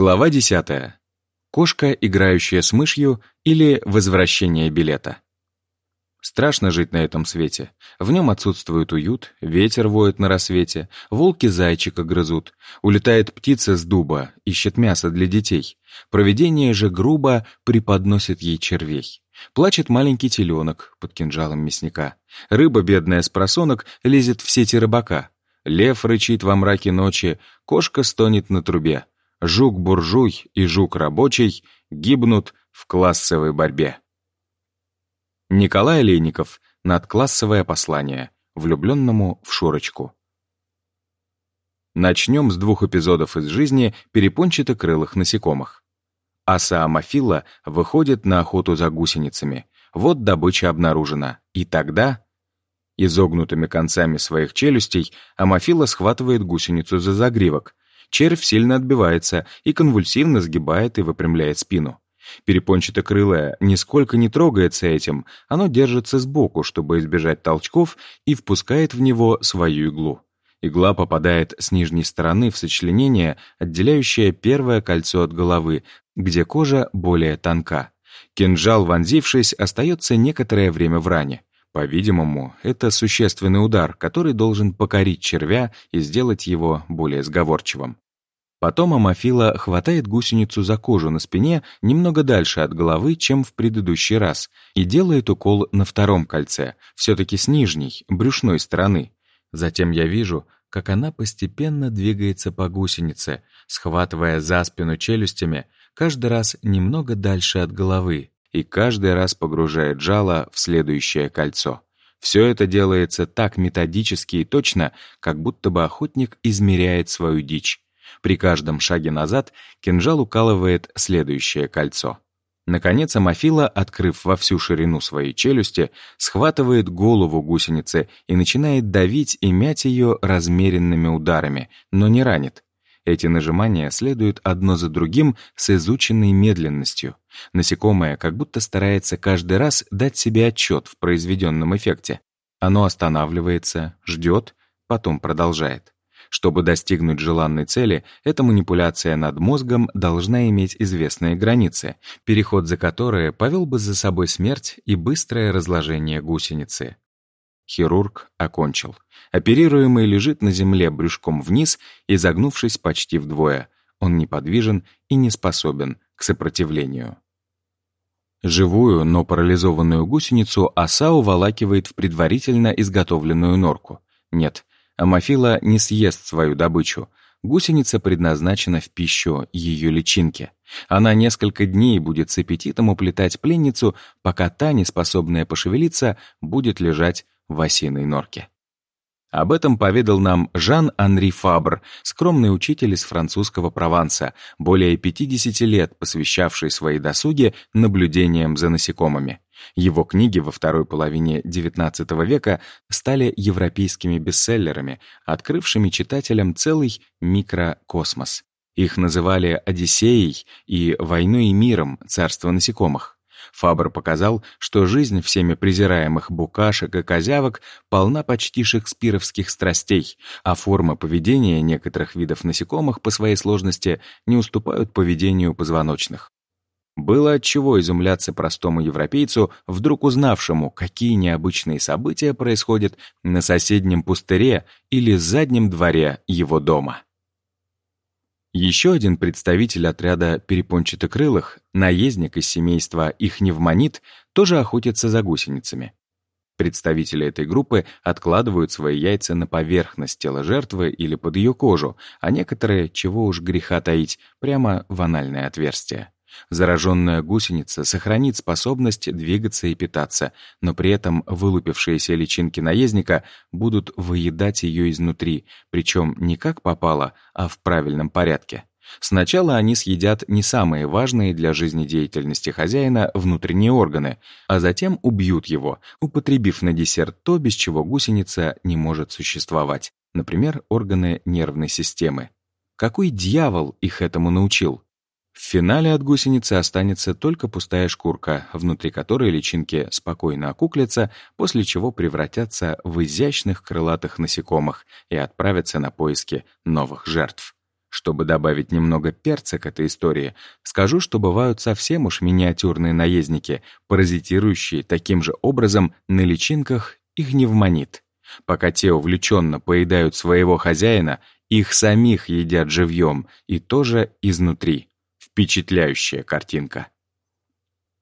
Глава 10. Кошка, играющая с мышью, или возвращение билета. Страшно жить на этом свете. В нем отсутствует уют, ветер воет на рассвете, волки зайчика грызут, улетает птица с дуба, ищет мясо для детей. Провидение же грубо преподносит ей червей. Плачет маленький теленок под кинжалом мясника. Рыба, бедная с просонок, лезет в сети рыбака. Лев рычит во мраке ночи, кошка стонет на трубе жук-буржуй и жук-рабочий гибнут в классовой борьбе. Николай Олейников. Надклассовое послание. Влюбленному в Шурочку. Начнем с двух эпизодов из жизни перепончато-крылых насекомых. Аса Амофила выходит на охоту за гусеницами. Вот добыча обнаружена. И тогда... Изогнутыми концами своих челюстей Амофила схватывает гусеницу за загривок, Червь сильно отбивается и конвульсивно сгибает и выпрямляет спину. Перепончатокрылое нисколько не трогается этим, оно держится сбоку, чтобы избежать толчков, и впускает в него свою иглу. Игла попадает с нижней стороны в сочленение, отделяющее первое кольцо от головы, где кожа более тонка. Кинжал, вонзившись, остается некоторое время в ране. По-видимому, это существенный удар, который должен покорить червя и сделать его более сговорчивым. Потом Амофила хватает гусеницу за кожу на спине немного дальше от головы, чем в предыдущий раз, и делает укол на втором кольце, все-таки с нижней, брюшной стороны. Затем я вижу, как она постепенно двигается по гусенице, схватывая за спину челюстями, каждый раз немного дальше от головы, и каждый раз погружает жало в следующее кольцо. Все это делается так методически и точно, как будто бы охотник измеряет свою дичь. При каждом шаге назад кинжал укалывает следующее кольцо. Наконец Амофила, открыв во всю ширину своей челюсти, схватывает голову гусеницы и начинает давить и мять ее размеренными ударами, но не ранит. Эти нажимания следуют одно за другим с изученной медленностью. Насекомое как будто старается каждый раз дать себе отчет в произведенном эффекте. Оно останавливается, ждет, потом продолжает. Чтобы достигнуть желанной цели, эта манипуляция над мозгом должна иметь известные границы, переход за которые повел бы за собой смерть и быстрое разложение гусеницы. Хирург окончил. Оперируемый лежит на земле брюшком вниз, изогнувшись почти вдвое. Он неподвижен и не способен к сопротивлению. Живую, но парализованную гусеницу оса уволакивает в предварительно изготовленную норку. Нет, Амофила не съест свою добычу. Гусеница предназначена в пищу ее личинке. Она несколько дней будет с аппетитом уплетать пленницу, пока та, неспособная пошевелиться, будет лежать в осиной норке. Об этом поведал нам Жан-Анри Фабр, скромный учитель из французского Прованса, более 50 лет посвящавший свои досуги наблюдениям за насекомыми. Его книги во второй половине XIX века стали европейскими бестселлерами, открывшими читателям целый микрокосмос. Их называли «Одиссеей» и «Войной и миром. Царство насекомых». Фабр показал, что жизнь всеми презираемых букашек и козявок полна почти шекспировских страстей, а формы поведения некоторых видов насекомых по своей сложности не уступают поведению позвоночных. Было от чего изумляться простому европейцу, вдруг узнавшему, какие необычные события происходят на соседнем пустыре или заднем дворе его дома. Еще один представитель отряда перепончатокрылых, наездник из семейства ихневмонит, тоже охотится за гусеницами. Представители этой группы откладывают свои яйца на поверхность тела жертвы или под ее кожу, а некоторые, чего уж греха таить, прямо в анальное отверстие. Зараженная гусеница сохранит способность двигаться и питаться, но при этом вылупившиеся личинки наездника будут выедать ее изнутри, причем не как попало, а в правильном порядке. Сначала они съедят не самые важные для жизнедеятельности хозяина внутренние органы, а затем убьют его, употребив на десерт то, без чего гусеница не может существовать, например, органы нервной системы. Какой дьявол их этому научил? В финале от гусеницы останется только пустая шкурка, внутри которой личинки спокойно окуклятся, после чего превратятся в изящных крылатых насекомых и отправятся на поиски новых жертв. Чтобы добавить немного перца к этой истории, скажу, что бывают совсем уж миниатюрные наездники, паразитирующие таким же образом на личинках и гневмонит. Пока те увлеченно поедают своего хозяина, их самих едят живьем, и тоже изнутри. Впечатляющая картинка.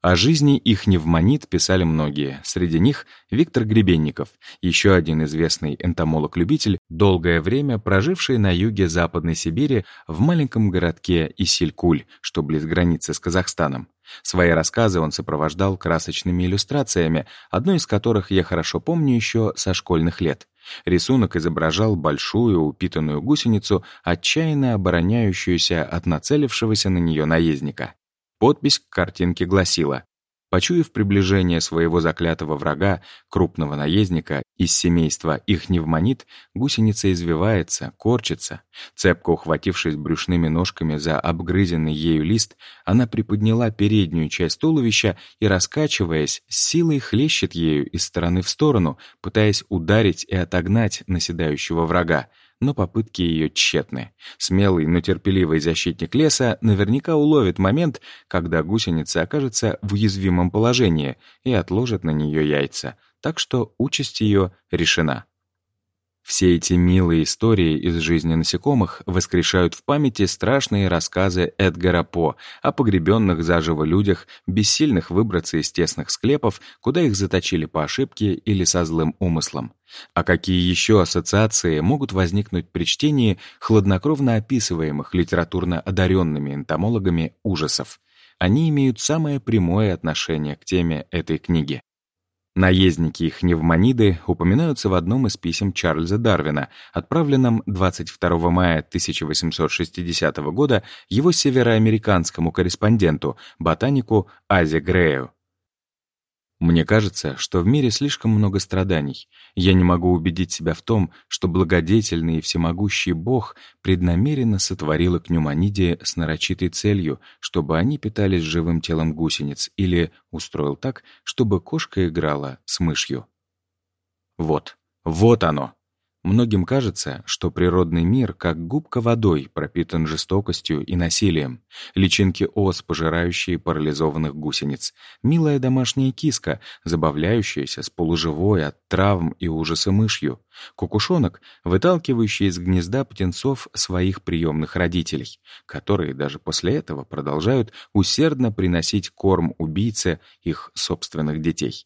О жизни их невмонит писали многие, среди них Виктор Гребенников, еще один известный энтомолог-любитель, долгое время проживший на юге Западной Сибири в маленьком городке Исилькуль, что близ границы с Казахстаном. Свои рассказы он сопровождал красочными иллюстрациями, одну из которых я хорошо помню еще со школьных лет. Рисунок изображал большую упитанную гусеницу, отчаянно обороняющуюся от нацелившегося на нее наездника. Подпись к картинке гласила Почуяв приближение своего заклятого врага, крупного наездника из семейства ихневмонит, гусеница извивается, корчится. Цепко ухватившись брюшными ножками за обгрызенный ею лист, она приподняла переднюю часть туловища и, раскачиваясь, с силой хлещет ею из стороны в сторону, пытаясь ударить и отогнать наседающего врага но попытки ее тщетны. Смелый, но терпеливый защитник леса наверняка уловит момент, когда гусеница окажется в уязвимом положении и отложит на нее яйца, так что участь ее решена. Все эти милые истории из жизни насекомых воскрешают в памяти страшные рассказы Эдгара По о погребенных заживо людях, бессильных выбраться из тесных склепов, куда их заточили по ошибке или со злым умыслом. А какие еще ассоциации могут возникнуть при чтении хладнокровно описываемых литературно одаренными энтомологами ужасов? Они имеют самое прямое отношение к теме этой книги. Наездники их невмониды упоминаются в одном из писем Чарльза Дарвина, отправленном 22 мая 1860 года его североамериканскому корреспонденту, ботанику Азе Грею. Мне кажется, что в мире слишком много страданий. Я не могу убедить себя в том, что благодетельный и всемогущий Бог преднамеренно сотворил их пневмонидии с нарочитой целью, чтобы они питались живым телом гусениц, или устроил так, чтобы кошка играла с мышью. Вот, вот оно, Многим кажется, что природный мир, как губка водой, пропитан жестокостью и насилием. Личинки ос, пожирающие парализованных гусениц. Милая домашняя киска, забавляющаяся с полуживой от травм и ужаса мышью. Кукушонок, выталкивающий из гнезда птенцов своих приемных родителей, которые даже после этого продолжают усердно приносить корм убийце их собственных детей.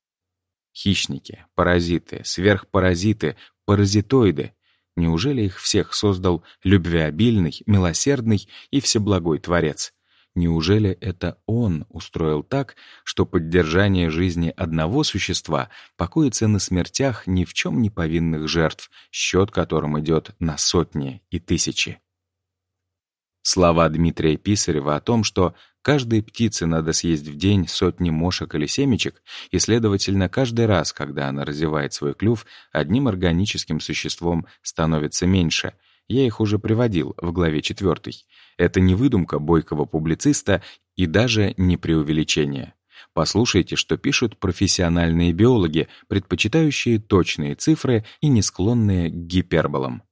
Хищники, паразиты, сверхпаразиты, паразитоиды. Неужели их всех создал любвеобильный, милосердный и всеблагой Творец? Неужели это он устроил так, что поддержание жизни одного существа покоится на смертях ни в чем не повинных жертв, счет которым идет на сотни и тысячи? Слова Дмитрия Писарева о том, что каждой птице надо съесть в день сотни мошек или семечек, и, следовательно, каждый раз, когда она разевает свой клюв, одним органическим существом становится меньше. Я их уже приводил в главе 4. Это не выдумка бойкого публициста и даже не преувеличение. Послушайте, что пишут профессиональные биологи, предпочитающие точные цифры и не склонные к гиперболам.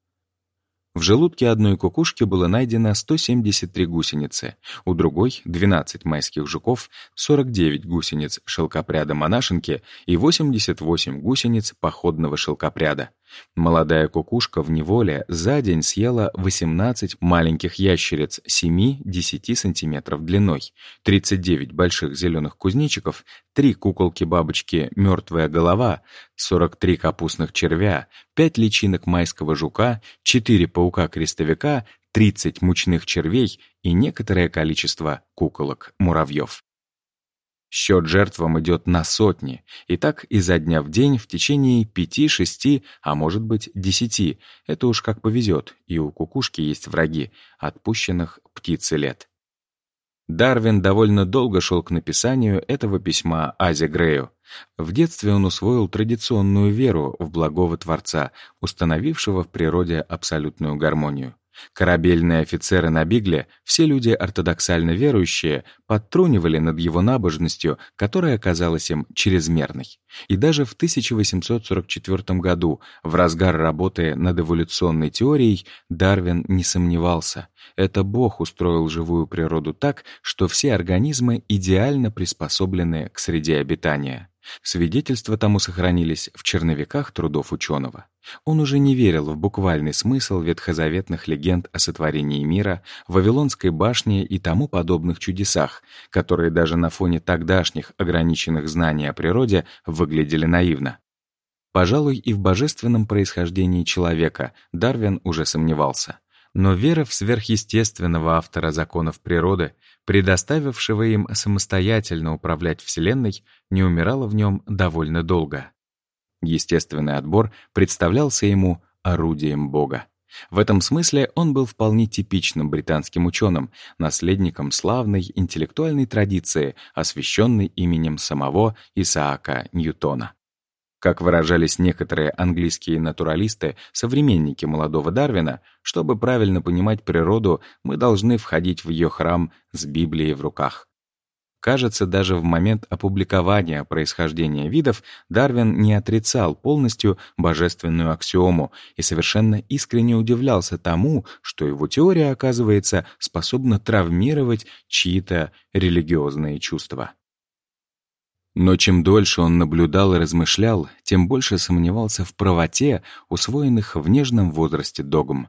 В желудке одной кукушки было найдено 173 гусеницы, у другой — 12 майских жуков, 49 гусениц шелкопряда монашенки и 88 гусениц походного шелкопряда. Молодая кукушка в неволе за день съела 18 маленьких ящериц 7-10 сантиметров длиной, 39 больших зеленых кузнечиков, 3 куколки-бабочки «Мертвая голова», 43 капустных червя, 5 личинок майского жука, 4 паука-крестовика, 30 мучных червей и некоторое количество куколок-муравьев. Счет жертвам идет на сотни, и так изо дня в день в течение пяти-шести, а может быть десяти. Это уж как повезет, и у кукушки есть враги, отпущенных птицы лет. Дарвин довольно долго шел к написанию этого письма Азе Грею. В детстве он усвоил традиционную веру в благого Творца, установившего в природе абсолютную гармонию. Корабельные офицеры на Бигле, все люди ортодоксально верующие, подтрунивали над его набожностью, которая оказалась им чрезмерной. И даже в 1844 году, в разгар работы над эволюционной теорией, Дарвин не сомневался. Это Бог устроил живую природу так, что все организмы идеально приспособлены к среде обитания. Свидетельства тому сохранились в черновиках трудов ученого. Он уже не верил в буквальный смысл ветхозаветных легенд о сотворении мира, Вавилонской башне и тому подобных чудесах, которые даже на фоне тогдашних ограниченных знаний о природе выглядели наивно. Пожалуй, и в божественном происхождении человека Дарвин уже сомневался. Но вера в сверхъестественного автора законов природы, предоставившего им самостоятельно управлять Вселенной, не умирала в нем довольно долго. Естественный отбор представлялся ему орудием Бога. В этом смысле он был вполне типичным британским ученым, наследником славной интеллектуальной традиции, освященной именем самого Исаака Ньютона. Как выражались некоторые английские натуралисты, современники молодого Дарвина, чтобы правильно понимать природу, мы должны входить в ее храм с Библией в руках. Кажется, даже в момент опубликования происхождения видов Дарвин не отрицал полностью божественную аксиому и совершенно искренне удивлялся тому, что его теория, оказывается, способна травмировать чьи-то религиозные чувства. Но чем дольше он наблюдал и размышлял, тем больше сомневался в правоте усвоенных в нежном возрасте догм.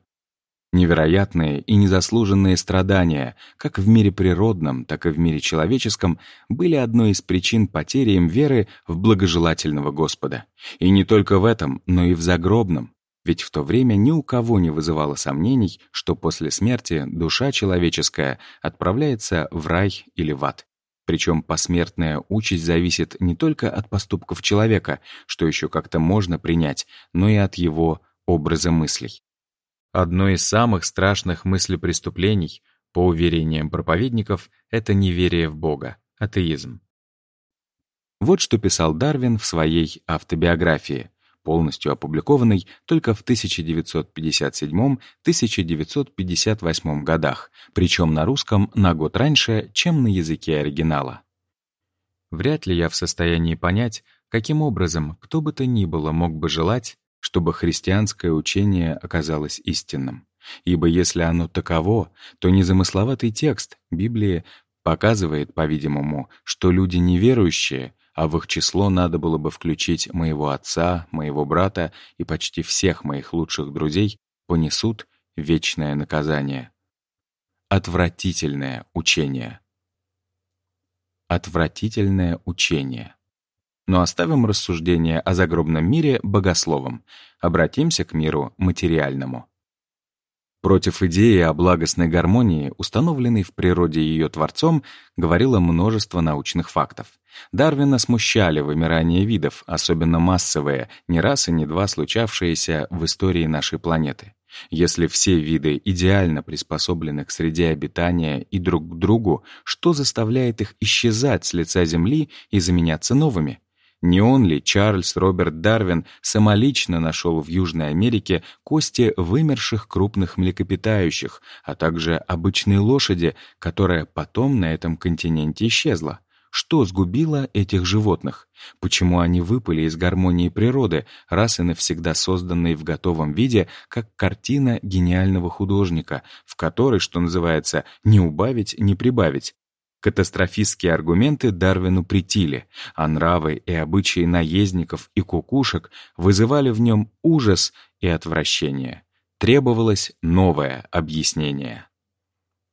Невероятные и незаслуженные страдания, как в мире природном, так и в мире человеческом, были одной из причин потери им веры в благожелательного Господа. И не только в этом, но и в загробном. Ведь в то время ни у кого не вызывало сомнений, что после смерти душа человеческая отправляется в рай или в ад. Причем посмертная участь зависит не только от поступков человека, что еще как-то можно принять, но и от его образа мыслей. Одно из самых страшных мыслепреступлений, по уверениям проповедников, это неверие в Бога, атеизм. Вот что писал Дарвин в своей автобиографии полностью опубликованный только в 1957-1958 годах, причем на русском на год раньше, чем на языке оригинала. Вряд ли я в состоянии понять, каким образом кто бы то ни было мог бы желать, чтобы христианское учение оказалось истинным. Ибо если оно таково, то незамысловатый текст Библии показывает, по-видимому, что люди неверующие а в их число надо было бы включить моего отца, моего брата и почти всех моих лучших друзей, понесут вечное наказание. Отвратительное учение. Отвратительное учение. Но оставим рассуждение о загробном мире богословом, обратимся к миру материальному. Против идеи о благостной гармонии, установленной в природе ее творцом, говорило множество научных фактов. Дарвина смущали вымирание видов, особенно массовые, не раз и не два случавшиеся в истории нашей планеты. Если все виды идеально приспособлены к среде обитания и друг к другу, что заставляет их исчезать с лица Земли и заменяться новыми? Не он ли, Чарльз Роберт Дарвин, самолично нашел в Южной Америке кости вымерших крупных млекопитающих, а также обычной лошади, которая потом на этом континенте исчезла? Что сгубило этих животных? Почему они выпали из гармонии природы, раз и навсегда созданные в готовом виде, как картина гениального художника, в которой, что называется, не убавить, не прибавить? Катастрофистские аргументы Дарвину притили, а нравы и обычаи наездников и кукушек вызывали в нем ужас и отвращение. Требовалось новое объяснение.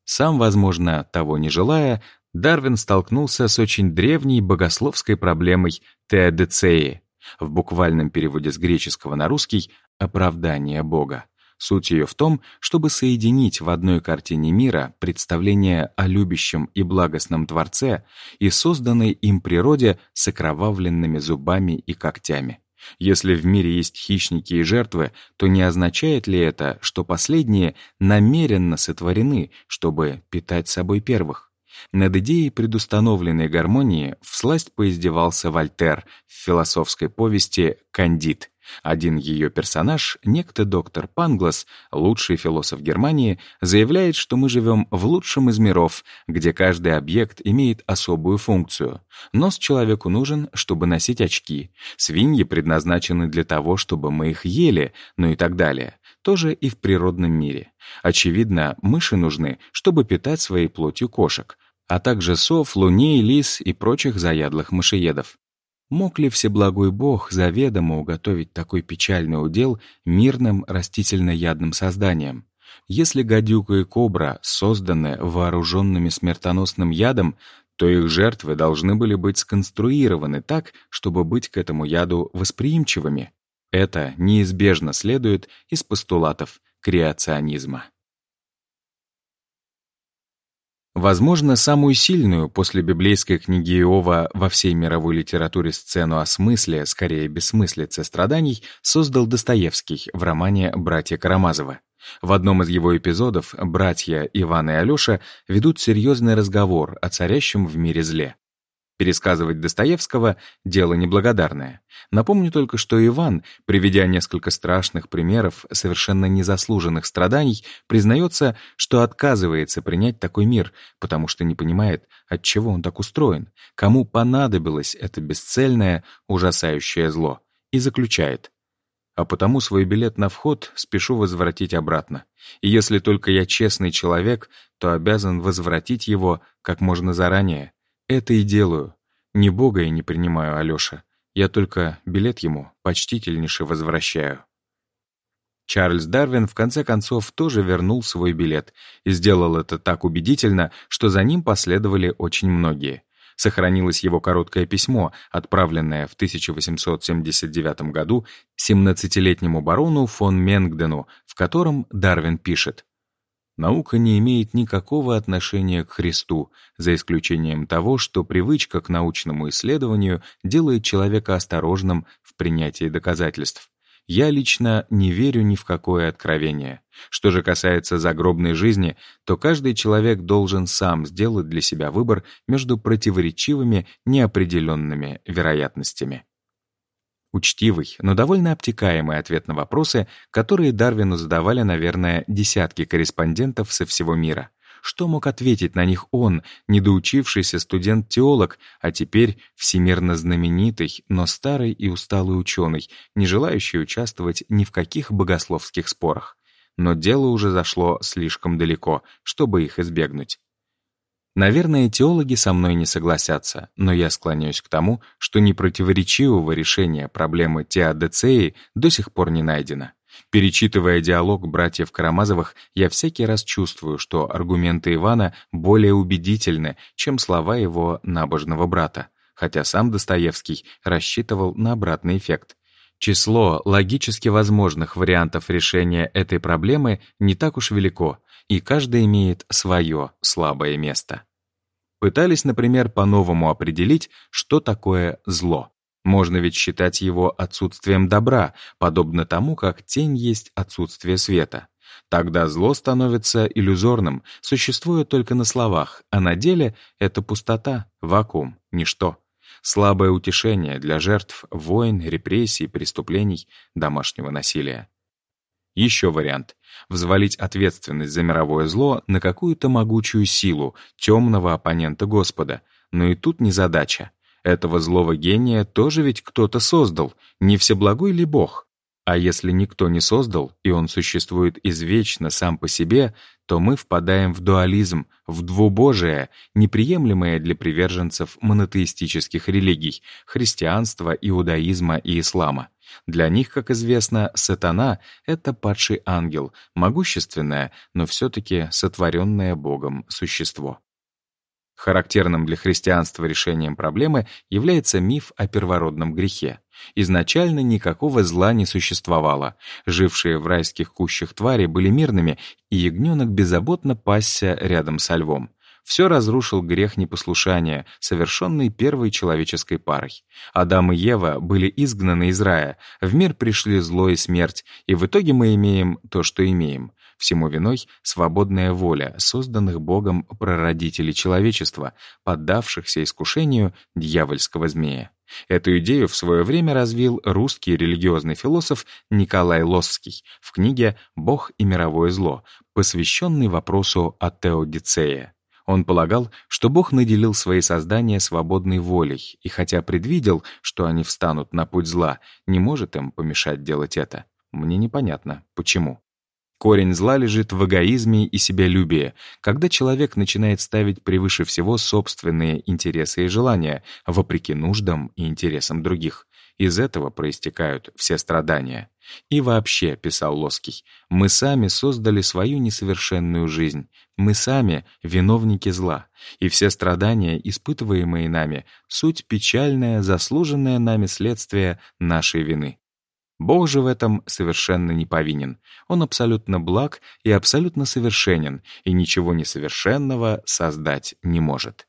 Сам, возможно, того не желая, Дарвин столкнулся с очень древней богословской проблемой теодицеи, в буквальном переводе с греческого на русский «оправдание Бога». Суть ее в том, чтобы соединить в одной картине мира представление о любящем и благостном Творце и созданной им природе с окровавленными зубами и когтями. Если в мире есть хищники и жертвы, то не означает ли это, что последние намеренно сотворены, чтобы питать собой первых? Над идеей предустановленной гармонии всласть поиздевался Вольтер в философской повести «Кандид», Один ее персонаж, некто доктор Панглас, лучший философ Германии, заявляет, что мы живем в лучшем из миров, где каждый объект имеет особую функцию. Нос человеку нужен, чтобы носить очки, свиньи предназначены для того, чтобы мы их ели, ну и так далее. Тоже и в природном мире. Очевидно, мыши нужны, чтобы питать своей плотью кошек, а также сов, луней, лис и прочих заядлых мышеедов. Мог ли Всеблагой Бог заведомо уготовить такой печальный удел мирным растительноядным созданиям? Если гадюка и кобра созданы вооруженными смертоносным ядом, то их жертвы должны были быть сконструированы так, чтобы быть к этому яду восприимчивыми. Это неизбежно следует из постулатов креационизма. Возможно, самую сильную после библейской книги Иова во всей мировой литературе сцену о смысле, скорее бессмыслице страданий, создал Достоевский в романе «Братья Карамазовы». В одном из его эпизодов братья Иван и Алёша ведут серьезный разговор о царящем в мире зле. Пересказывать Достоевского — дело неблагодарное. Напомню только, что Иван, приведя несколько страшных примеров совершенно незаслуженных страданий, признается, что отказывается принять такой мир, потому что не понимает, от чего он так устроен, кому понадобилось это бесцельное, ужасающее зло, и заключает а потому свой билет на вход спешу возвратить обратно. И если только я честный человек, то обязан возвратить его как можно заранее, это и делаю. Не Бога я не принимаю, Алёша. Я только билет ему почтительнейше возвращаю. Чарльз Дарвин в конце концов тоже вернул свой билет и сделал это так убедительно, что за ним последовали очень многие. Сохранилось его короткое письмо, отправленное в 1879 году 17-летнему барону фон Менгдену, в котором Дарвин пишет Наука не имеет никакого отношения к Христу, за исключением того, что привычка к научному исследованию делает человека осторожным в принятии доказательств. Я лично не верю ни в какое откровение. Что же касается загробной жизни, то каждый человек должен сам сделать для себя выбор между противоречивыми, неопределенными вероятностями. Учтивый, но довольно обтекаемый ответ на вопросы, которые Дарвину задавали, наверное, десятки корреспондентов со всего мира. Что мог ответить на них он, недоучившийся студент-теолог, а теперь всемирно знаменитый, но старый и усталый ученый, не желающий участвовать ни в каких богословских спорах? Но дело уже зашло слишком далеко, чтобы их избегнуть. Наверное, теологи со мной не согласятся, но я склоняюсь к тому, что непротиворечивого решения проблемы теодицеи до сих пор не найдено. Перечитывая диалог братьев Карамазовых, я всякий раз чувствую, что аргументы Ивана более убедительны, чем слова его набожного брата, хотя сам Достоевский рассчитывал на обратный эффект. Число логически возможных вариантов решения этой проблемы не так уж велико, и каждый имеет свое слабое место. Пытались, например, по-новому определить, что такое зло. Можно ведь считать его отсутствием добра, подобно тому, как тень есть отсутствие света. Тогда зло становится иллюзорным, существуя только на словах, а на деле это пустота, вакуум, ничто. Слабое утешение для жертв войн, репрессий, преступлений, домашнего насилия. Еще вариант — взвалить ответственность за мировое зло на какую-то могучую силу, темного оппонента Господа. Но и тут не задача. Этого злого гения тоже ведь кто-то создал, не всеблагой ли Бог? А если никто не создал, и он существует извечно сам по себе, то мы впадаем в дуализм, в двубожие, неприемлемое для приверженцев монотеистических религий — христианства, иудаизма и ислама. Для них, как известно, сатана — это падший ангел, могущественное, но все-таки сотворенное Богом существо. Характерным для христианства решением проблемы является миф о первородном грехе. Изначально никакого зла не существовало. Жившие в райских кущах твари были мирными, и ягненок беззаботно пасся рядом со львом. Все разрушил грех непослушания, совершенный первой человеческой парой. Адам и Ева были изгнаны из рая, в мир пришли зло и смерть, и в итоге мы имеем то, что имеем. Всему виной свободная воля созданных Богом прародителей человечества, поддавшихся искушению дьявольского змея. Эту идею в свое время развил русский религиозный философ Николай Лосский в книге «Бог и мировое зло», посвященный вопросу о теодицее. Он полагал, что Бог наделил свои создания свободной волей, и хотя предвидел, что они встанут на путь зла, не может им помешать делать это. Мне непонятно, почему. Корень зла лежит в эгоизме и себялюбии, когда человек начинает ставить превыше всего собственные интересы и желания, вопреки нуждам и интересам других. Из этого проистекают все страдания. И вообще, писал Лоский, мы сами создали свою несовершенную жизнь. Мы сами виновники зла. И все страдания, испытываемые нами, суть печальное, заслуженное нами следствие нашей вины. Бог же в этом совершенно не повинен. Он абсолютно благ и абсолютно совершенен, и ничего несовершенного создать не может.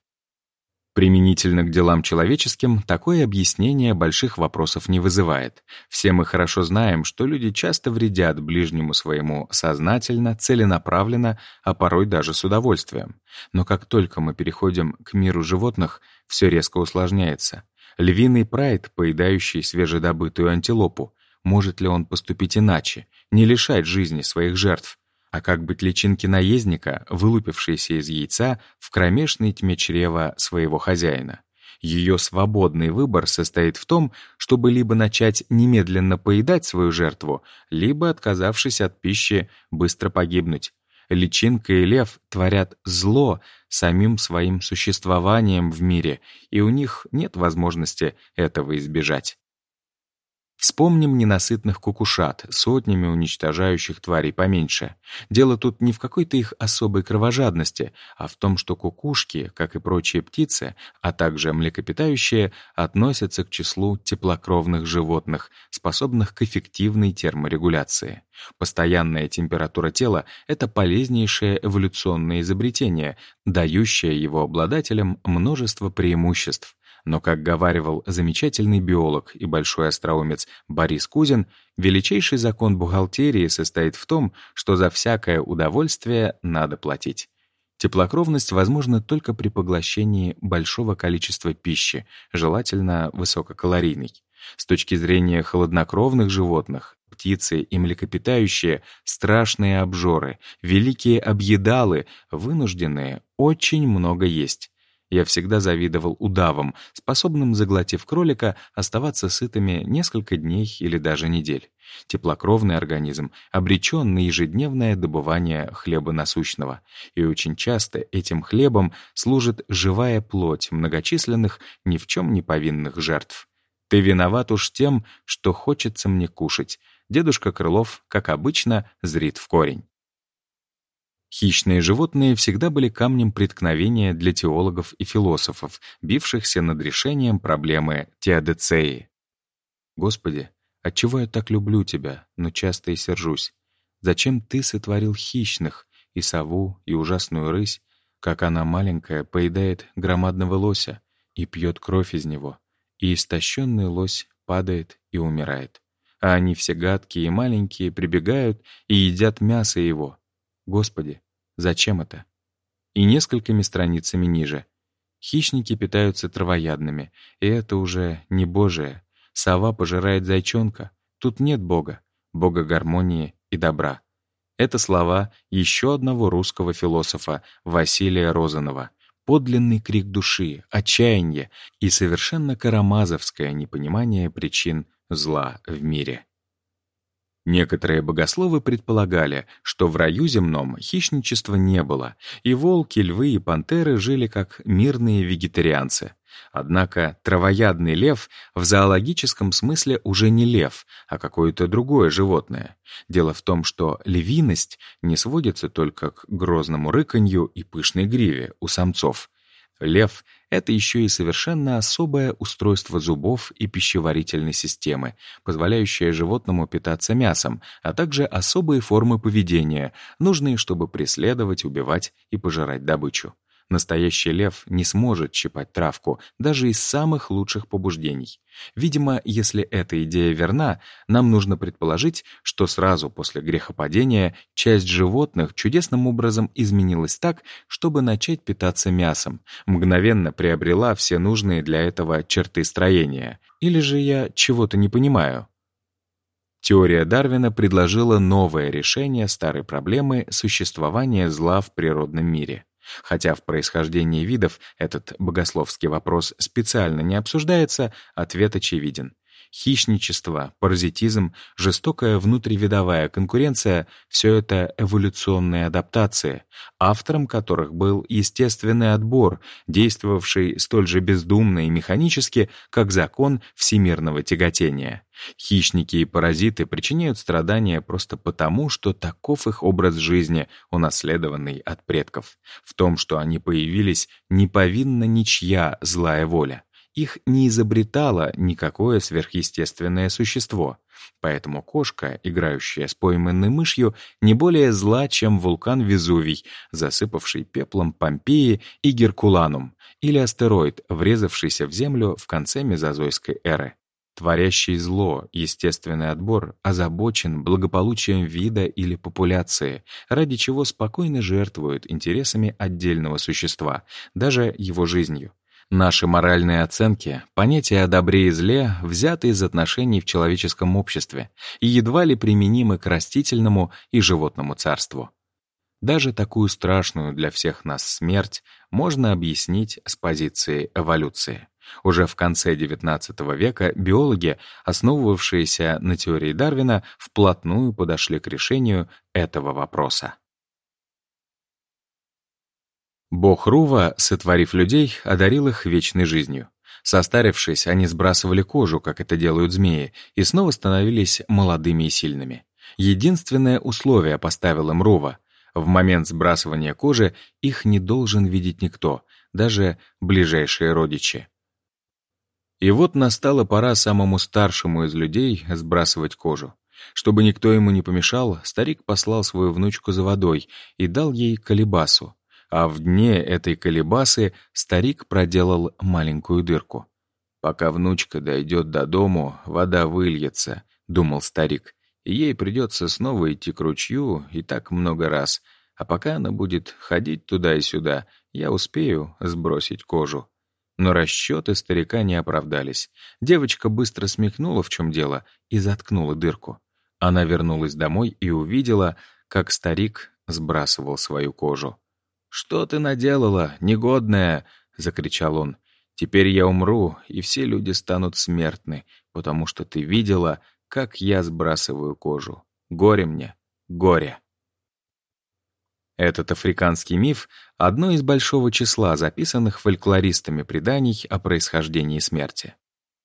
Применительно к делам человеческим такое объяснение больших вопросов не вызывает. Все мы хорошо знаем, что люди часто вредят ближнему своему сознательно, целенаправленно, а порой даже с удовольствием. Но как только мы переходим к миру животных, все резко усложняется. Львиный прайд, поедающий свежедобытую антилопу, может ли он поступить иначе, не лишать жизни своих жертв? А как быть личинке наездника, вылупившейся из яйца в кромешной тьме чрева своего хозяина? Ее свободный выбор состоит в том, чтобы либо начать немедленно поедать свою жертву, либо, отказавшись от пищи, быстро погибнуть. Личинка и лев творят зло самим своим существованием в мире, и у них нет возможности этого избежать. Вспомним ненасытных кукушат, сотнями уничтожающих тварей поменьше. Дело тут не в какой-то их особой кровожадности, а в том, что кукушки, как и прочие птицы, а также млекопитающие, относятся к числу теплокровных животных, способных к эффективной терморегуляции. Постоянная температура тела — это полезнейшее эволюционное изобретение, дающее его обладателям множество преимуществ. Но, как говаривал замечательный биолог и большой остроумец Борис Кузин, величайший закон бухгалтерии состоит в том, что за всякое удовольствие надо платить. Теплокровность возможна только при поглощении большого количества пищи, желательно высококалорийной. С точки зрения холоднокровных животных, птицы и млекопитающие — страшные обжоры, великие объедалы, вынужденные очень много есть. Я всегда завидовал удавам, способным, заглотив кролика, оставаться сытыми несколько дней или даже недель. Теплокровный организм обречен на ежедневное добывание хлеба насущного. И очень часто этим хлебом служит живая плоть многочисленных, ни в чем не повинных жертв. Ты виноват уж тем, что хочется мне кушать. Дедушка Крылов, как обычно, зрит в корень. Хищные животные всегда были камнем преткновения для теологов и философов, бившихся над решением проблемы теодицеи. «Господи, отчего я так люблю Тебя, но часто и сержусь? Зачем Ты сотворил хищных, и сову, и ужасную рысь, как она маленькая поедает громадного лося и пьет кровь из него, и истощенный лось падает и умирает, а они все гадкие и маленькие прибегают и едят мясо его, Господи, зачем это? И несколькими страницами ниже. Хищники питаются травоядными, и это уже не Божие. Сова пожирает зайчонка. Тут нет Бога, Бога гармонии и добра. Это слова еще одного русского философа Василия Розанова. Подлинный крик души, отчаяние и совершенно карамазовское непонимание причин зла в мире. Некоторые богословы предполагали, что в раю земном хищничества не было, и волки, львы и пантеры жили как мирные вегетарианцы. Однако травоядный лев в зоологическом смысле уже не лев, а какое-то другое животное. Дело в том, что львиность не сводится только к грозному рыканью и пышной гриве у самцов. Лев — это еще и совершенно особое устройство зубов и пищеварительной системы, позволяющее животному питаться мясом, а также особые формы поведения, нужные, чтобы преследовать, убивать и пожирать добычу. Настоящий лев не сможет щипать травку, даже из самых лучших побуждений. Видимо, если эта идея верна, нам нужно предположить, что сразу после грехопадения часть животных чудесным образом изменилась так, чтобы начать питаться мясом, мгновенно приобрела все нужные для этого черты строения. Или же я чего-то не понимаю? Теория Дарвина предложила новое решение старой проблемы существования зла в природном мире. Хотя в происхождении видов этот богословский вопрос специально не обсуждается, ответ очевиден. Хищничество, паразитизм, жестокая внутривидовая конкуренция — все это эволюционные адаптации, автором которых был естественный отбор, действовавший столь же бездумно и механически, как закон всемирного тяготения. Хищники и паразиты причиняют страдания просто потому, что таков их образ жизни, унаследованный от предков. В том, что они появились, не повинна ничья злая воля. Их не изобретало никакое сверхъестественное существо. Поэтому кошка, играющая с пойманной мышью, не более зла, чем вулкан Везувий, засыпавший пеплом Помпеи и Геркуланум, или астероид, врезавшийся в Землю в конце мезозойской эры. Творящий зло, естественный отбор, озабочен благополучием вида или популяции, ради чего спокойно жертвует интересами отдельного существа, даже его жизнью. Наши моральные оценки, понятия о добре и зле взяты из отношений в человеческом обществе и едва ли применимы к растительному и животному царству. Даже такую страшную для всех нас смерть можно объяснить с позиции эволюции. Уже в конце XIX века биологи, основывавшиеся на теории Дарвина, вплотную подошли к решению этого вопроса. Бог Рува, сотворив людей, одарил их вечной жизнью. Состарившись, они сбрасывали кожу, как это делают змеи, и снова становились молодыми и сильными. Единственное условие поставил им Рува. В момент сбрасывания кожи их не должен видеть никто, даже ближайшие родичи. И вот настала пора самому старшему из людей сбрасывать кожу. Чтобы никто ему не помешал, старик послал свою внучку за водой и дал ей колебасу а в дне этой колебасы старик проделал маленькую дырку. «Пока внучка дойдет до дому, вода выльется», — думал старик, «и ей придется снова идти к ручью и так много раз, а пока она будет ходить туда и сюда, я успею сбросить кожу». Но расчеты старика не оправдались. Девочка быстро смехнула, в чем дело, и заткнула дырку. Она вернулась домой и увидела, как старик сбрасывал свою кожу. «Что ты наделала, негодная?» — закричал он. «Теперь я умру, и все люди станут смертны, потому что ты видела, как я сбрасываю кожу. Горе мне, горе!» Этот африканский миф — одно из большого числа записанных фольклористами преданий о происхождении смерти.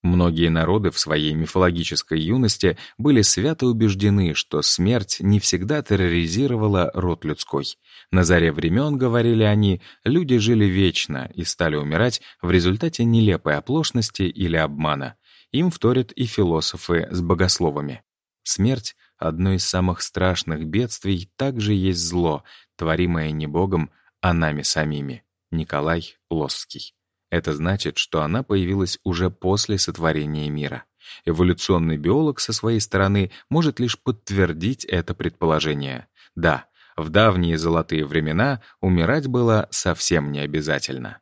Многие народы в своей мифологической юности были свято убеждены, что смерть не всегда терроризировала род людской. На заре времен, говорили они, люди жили вечно и стали умирать в результате нелепой оплошности или обмана. Им вторят и философы с богословами. Смерть — одно из самых страшных бедствий, также есть зло, творимое не Богом, а нами самими. Николай Лосский. Это значит, что она появилась уже после сотворения мира. Эволюционный биолог со своей стороны может лишь подтвердить это предположение. Да, в давние золотые времена умирать было совсем не обязательно.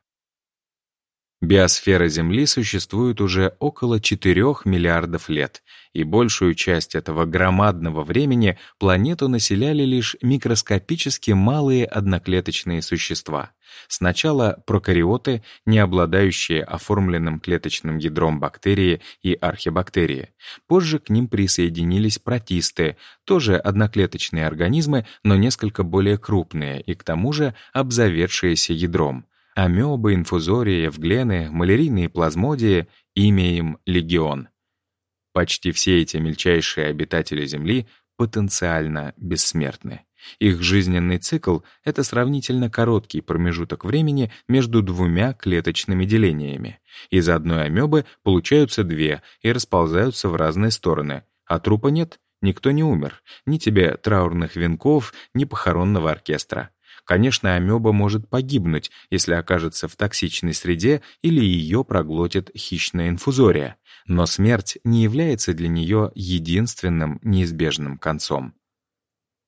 Биосфера Земли существует уже около 4 миллиардов лет, и большую часть этого громадного времени планету населяли лишь микроскопически малые одноклеточные существа. Сначала прокариоты, не обладающие оформленным клеточным ядром бактерии и архибактерии. Позже к ним присоединились протисты, тоже одноклеточные организмы, но несколько более крупные и к тому же обзаведшиеся ядром. Амебы, инфузории, евглены, малярийные плазмодии, имя им легион. Почти все эти мельчайшие обитатели Земли потенциально бессмертны. Их жизненный цикл — это сравнительно короткий промежуток времени между двумя клеточными делениями. Из одной амебы получаются две и расползаются в разные стороны, а трупа нет, никто не умер, ни тебе траурных венков, ни похоронного оркестра. Конечно, амеба может погибнуть, если окажется в токсичной среде или ее проглотит хищная инфузория, но смерть не является для нее единственным неизбежным концом.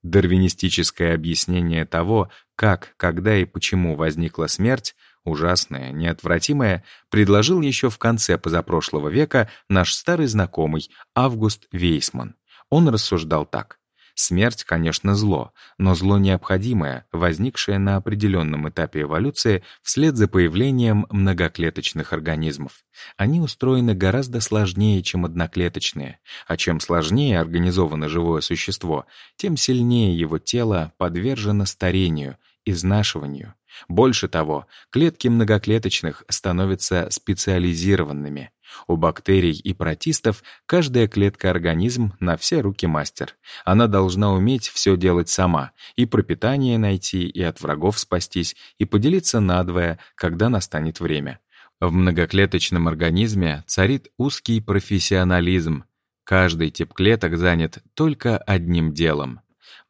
Дарвинистическое объяснение того, как, когда и почему возникла смерть, ужасное, неотвратимое, предложил еще в конце позапрошлого века наш старый знакомый Август Вейсман. Он рассуждал так. Смерть, конечно, зло, но зло необходимое, возникшее на определенном этапе эволюции вслед за появлением многоклеточных организмов. Они устроены гораздо сложнее, чем одноклеточные, а чем сложнее организовано живое существо, тем сильнее его тело подвержено старению, изнашиванию. Больше того, клетки многоклеточных становятся специализированными. У бактерий и протистов каждая клетка организм на все руки мастер. Она должна уметь все делать сама, и пропитание найти, и от врагов спастись, и поделиться надвое, когда настанет время. В многоклеточном организме царит узкий профессионализм. Каждый тип клеток занят только одним делом.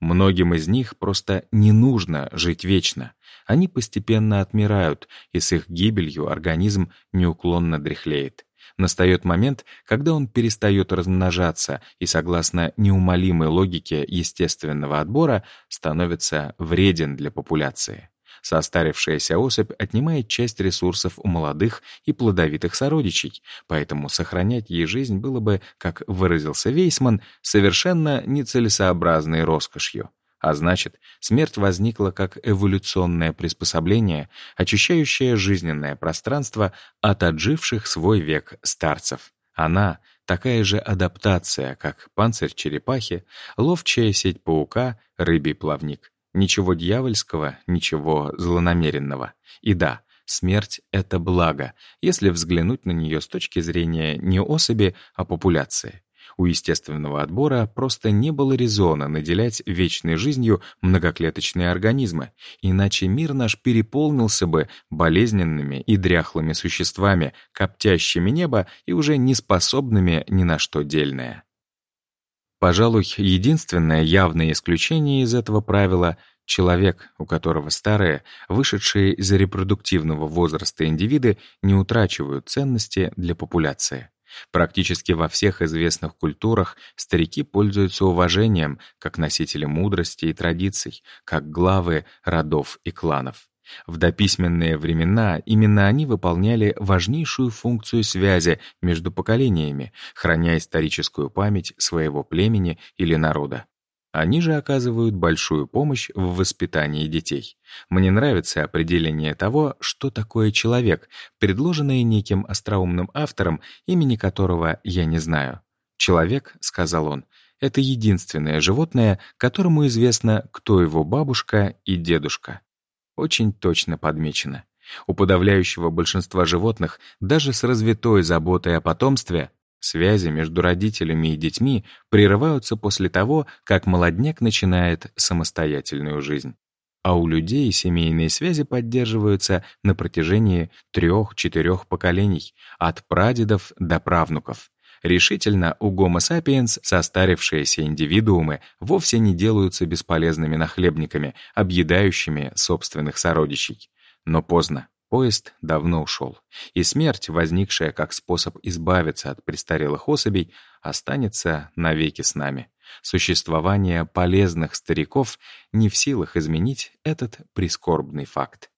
Многим из них просто не нужно жить вечно. Они постепенно отмирают, и с их гибелью организм неуклонно дряхлеет. Настает момент, когда он перестает размножаться и, согласно неумолимой логике естественного отбора, становится вреден для популяции. Состарившаяся особь отнимает часть ресурсов у молодых и плодовитых сородичей, поэтому сохранять ей жизнь было бы, как выразился Вейсман, совершенно нецелесообразной роскошью. А значит, смерть возникла как эволюционное приспособление, очищающее жизненное пространство от отживших свой век старцев. Она — такая же адаптация, как панцирь черепахи, ловчая сеть паука, рыбий плавник. Ничего дьявольского, ничего злонамеренного. И да, смерть — это благо, если взглянуть на нее с точки зрения не особи, а популяции. У естественного отбора просто не было резона наделять вечной жизнью многоклеточные организмы, иначе мир наш переполнился бы болезненными и дряхлыми существами, коптящими небо и уже неспособными ни на что дельное. Пожалуй, единственное явное исключение из этого правила — человек, у которого старые, вышедшие из репродуктивного возраста индивиды не утрачивают ценности для популяции. Практически во всех известных культурах старики пользуются уважением как носители мудрости и традиций, как главы родов и кланов. В дописьменные времена именно они выполняли важнейшую функцию связи между поколениями, храня историческую память своего племени или народа. Они же оказывают большую помощь в воспитании детей. Мне нравится определение того, что такое человек, предложенное неким остроумным автором, имени которого я не знаю. «Человек», — сказал он, — «это единственное животное, которому известно, кто его бабушка и дедушка». Очень точно подмечено. У подавляющего большинства животных даже с развитой заботой о потомстве Связи между родителями и детьми прерываются после того, как молодняк начинает самостоятельную жизнь. А у людей семейные связи поддерживаются на протяжении трех-четырех поколений, от прадедов до правнуков. Решительно у Homo sapiens состарившиеся индивидуумы вовсе не делаются бесполезными нахлебниками, объедающими собственных сородичей. Но поздно. Поезд давно ушел, и смерть, возникшая как способ избавиться от престарелых особей, останется навеки с нами. Существование полезных стариков не в силах изменить этот прискорбный факт.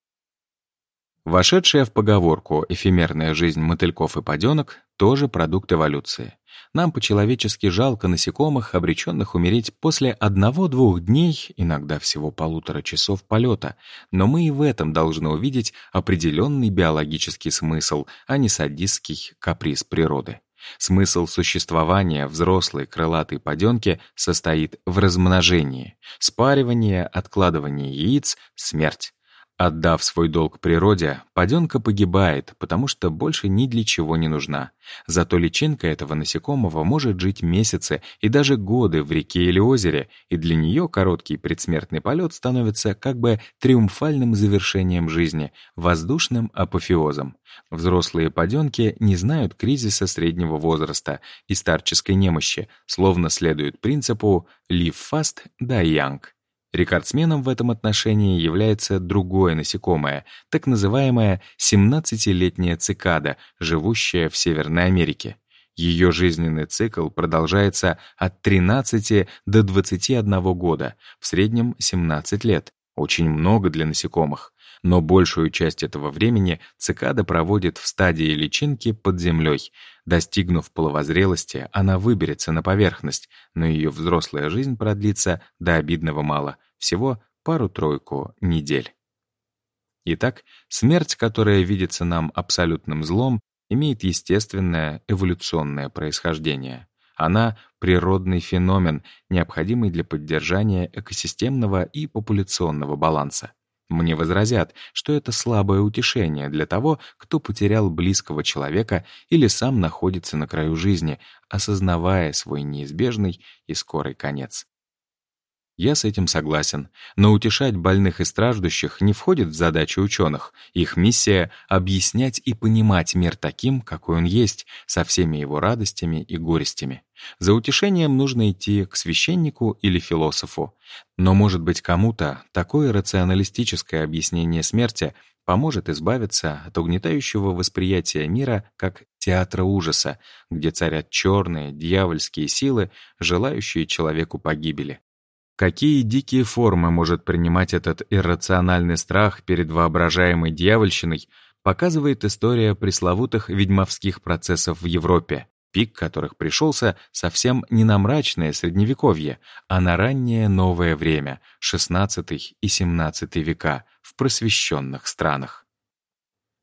Вошедшая в поговорку «эфемерная жизнь мотыльков и паденок» тоже продукт эволюции. Нам по-человечески жалко насекомых, обреченных умереть после одного-двух дней, иногда всего полутора часов полета, но мы и в этом должны увидеть определенный биологический смысл, а не садистский каприз природы. Смысл существования взрослой крылатой паденки состоит в размножении, спаривании, откладывании яиц, смерть. Отдав свой долг природе, паденка погибает, потому что больше ни для чего не нужна. Зато личинка этого насекомого может жить месяцы и даже годы в реке или озере, и для нее короткий предсмертный полет становится как бы триумфальным завершением жизни, воздушным апофеозом. Взрослые паденки не знают кризиса среднего возраста и старческой немощи, словно следуют принципу «live fast, die young». Рекордсменом в этом отношении является другое насекомое, так называемая 17-летняя цикада, живущая в Северной Америке. Ее жизненный цикл продолжается от 13 до 21 года, в среднем 17 лет. Очень много для насекомых. Но большую часть этого времени цикада проводит в стадии личинки под землей. Достигнув половозрелости, она выберется на поверхность, но ее взрослая жизнь продлится до обидного мало, всего пару-тройку недель. Итак, смерть, которая видится нам абсолютным злом, имеет естественное эволюционное происхождение. Она — природный феномен, необходимый для поддержания экосистемного и популяционного баланса. Мне возразят, что это слабое утешение для того, кто потерял близкого человека или сам находится на краю жизни, осознавая свой неизбежный и скорый конец. Я с этим согласен, но утешать больных и страждущих не входит в задачи ученых. Их миссия — объяснять и понимать мир таким, какой он есть, со всеми его радостями и горестями. За утешением нужно идти к священнику или философу. Но, может быть, кому-то такое рационалистическое объяснение смерти поможет избавиться от угнетающего восприятия мира как театра ужаса, где царят черные, дьявольские силы, желающие человеку погибели. Какие дикие формы может принимать этот иррациональный страх перед воображаемой дьявольщиной, показывает история пресловутых ведьмовских процессов в Европе, пик которых пришелся совсем не на мрачное Средневековье, а на раннее новое время, XVI и XVII века, в просвещенных странах.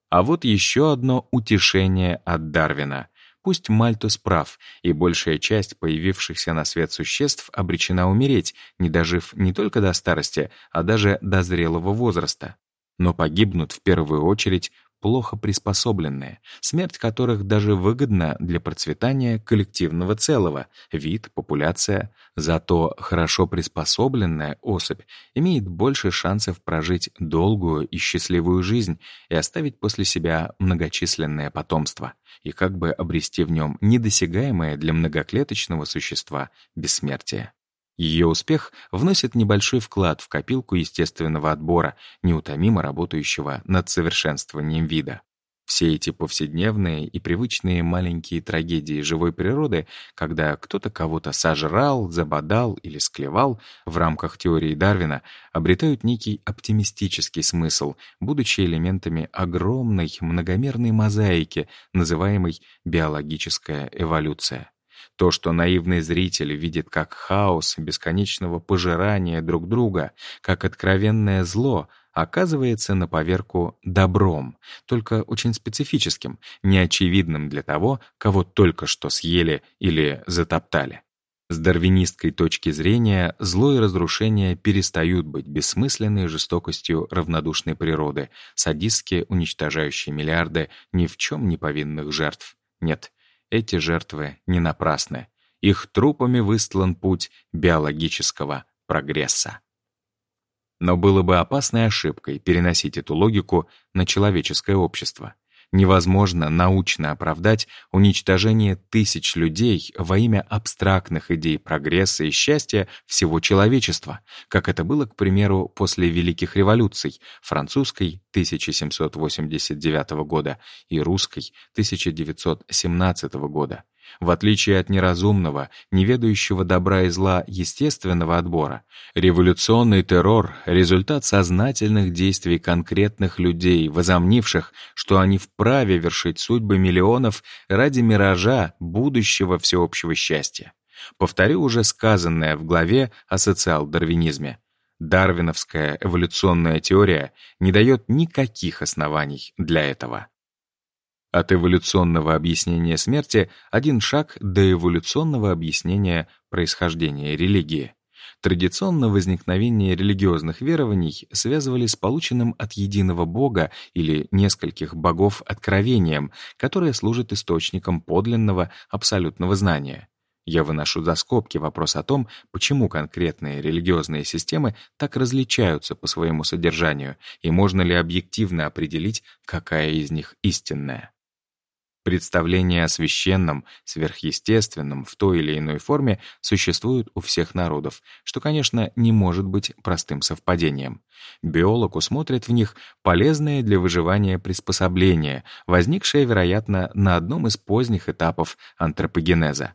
А вот еще одно утешение от Дарвина. Пусть Мальтус прав, и большая часть появившихся на свет существ обречена умереть, не дожив не только до старости, а даже до зрелого возраста. Но погибнут в первую очередь плохо приспособленные, смерть которых даже выгодна для процветания коллективного целого, вид, популяция. Зато хорошо приспособленная особь имеет больше шансов прожить долгую и счастливую жизнь и оставить после себя многочисленное потомство, и как бы обрести в нем недосягаемое для многоклеточного существа бессмертие. Ее успех вносит небольшой вклад в копилку естественного отбора, неутомимо работающего над совершенствованием вида. Все эти повседневные и привычные маленькие трагедии живой природы, когда кто-то кого-то сожрал, забодал или склевал, в рамках теории Дарвина обретают некий оптимистический смысл, будучи элементами огромной многомерной мозаики, называемой биологическая эволюция. То, что наивный зритель видит как хаос бесконечного пожирания друг друга, как откровенное зло, оказывается на поверку добром, только очень специфическим, неочевидным для того, кого только что съели или затоптали. С дарвинистской точки зрения зло и разрушение перестают быть бессмысленной жестокостью равнодушной природы, садистски уничтожающей миллиарды ни в чем не повинных жертв. Нет, эти жертвы не напрасны. Их трупами выстлан путь биологического прогресса. Но было бы опасной ошибкой переносить эту логику на человеческое общество невозможно научно оправдать уничтожение тысяч людей во имя абстрактных идей прогресса и счастья всего человечества, как это было, к примеру, после Великих революций, французской 1789 года и русской 1917 года. В отличие от неразумного, неведающего добра и зла естественного отбора, революционный террор — результат сознательных действий конкретных людей, возомнивших, что они вправе вершить судьбы миллионов ради миража будущего всеобщего счастья. Повторю уже сказанное в главе о социал-дарвинизме. Дарвиновская эволюционная теория не дает никаких оснований для этого. От эволюционного объяснения смерти один шаг до эволюционного объяснения происхождения религии. Традиционно возникновение религиозных верований связывали с полученным от единого бога или нескольких богов откровением, которое служит источником подлинного абсолютного знания. Я выношу за скобки вопрос о том, почему конкретные религиозные системы так различаются по своему содержанию, и можно ли объективно определить, какая из них истинная. Представления о священном, сверхъестественном в той или иной форме существуют у всех народов, что, конечно, не может быть простым совпадением. Биолог усмотрит в них полезное для выживания приспособление, возникшее, вероятно, на одном из поздних этапов антропогенеза.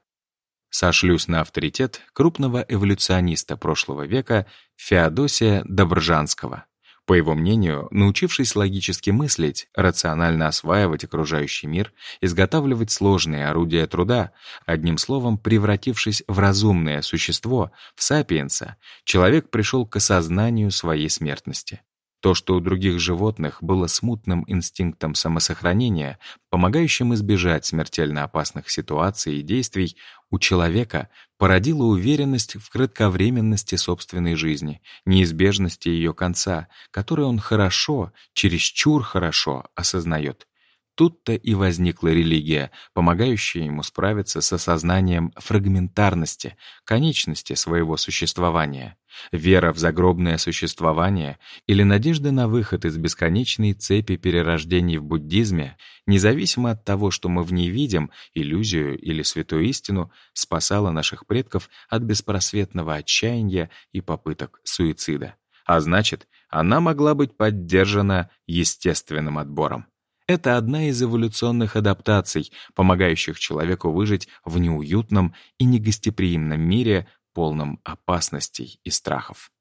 Сошлюсь на авторитет крупного эволюциониста прошлого века Феодосия Добржанского. По его мнению, научившись логически мыслить, рационально осваивать окружающий мир, изготавливать сложные орудия труда, одним словом, превратившись в разумное существо, в сапиенса, человек пришел к осознанию своей смертности. То, что у других животных было смутным инстинктом самосохранения, помогающим избежать смертельно опасных ситуаций и действий, у человека породило уверенность в кратковременности собственной жизни, неизбежности ее конца, который он хорошо, чересчур хорошо осознает. Тут-то и возникла религия, помогающая ему справиться с осознанием фрагментарности, конечности своего существования. Вера в загробное существование или надежда на выход из бесконечной цепи перерождений в буддизме, независимо от того, что мы в ней видим, иллюзию или святую истину, спасала наших предков от беспросветного отчаяния и попыток суицида. А значит, она могла быть поддержана естественным отбором. Это одна из эволюционных адаптаций, помогающих человеку выжить в неуютном и негостеприимном мире, полном опасностей и страхов.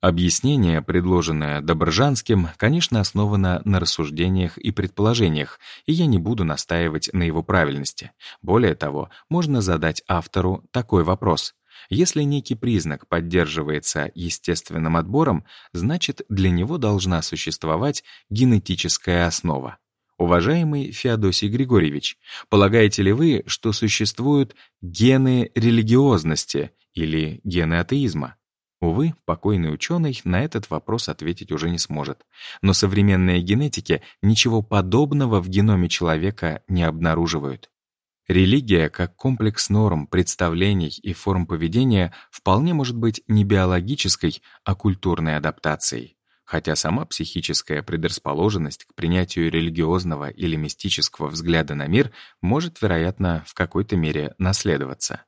Объяснение, предложенное Добржанским, конечно, основано на рассуждениях и предположениях, и я не буду настаивать на его правильности. Более того, можно задать автору такой вопрос — если некий признак поддерживается естественным отбором, значит, для него должна существовать генетическая основа. Уважаемый Феодосий Григорьевич, полагаете ли вы, что существуют гены религиозности или гены атеизма? Увы, покойный ученый на этот вопрос ответить уже не сможет. Но современные генетики ничего подобного в геноме человека не обнаруживают. Религия, как комплекс норм, представлений и форм поведения, вполне может быть не биологической, а культурной адаптацией. Хотя сама психическая предрасположенность к принятию религиозного или мистического взгляда на мир может, вероятно, в какой-то мере наследоваться.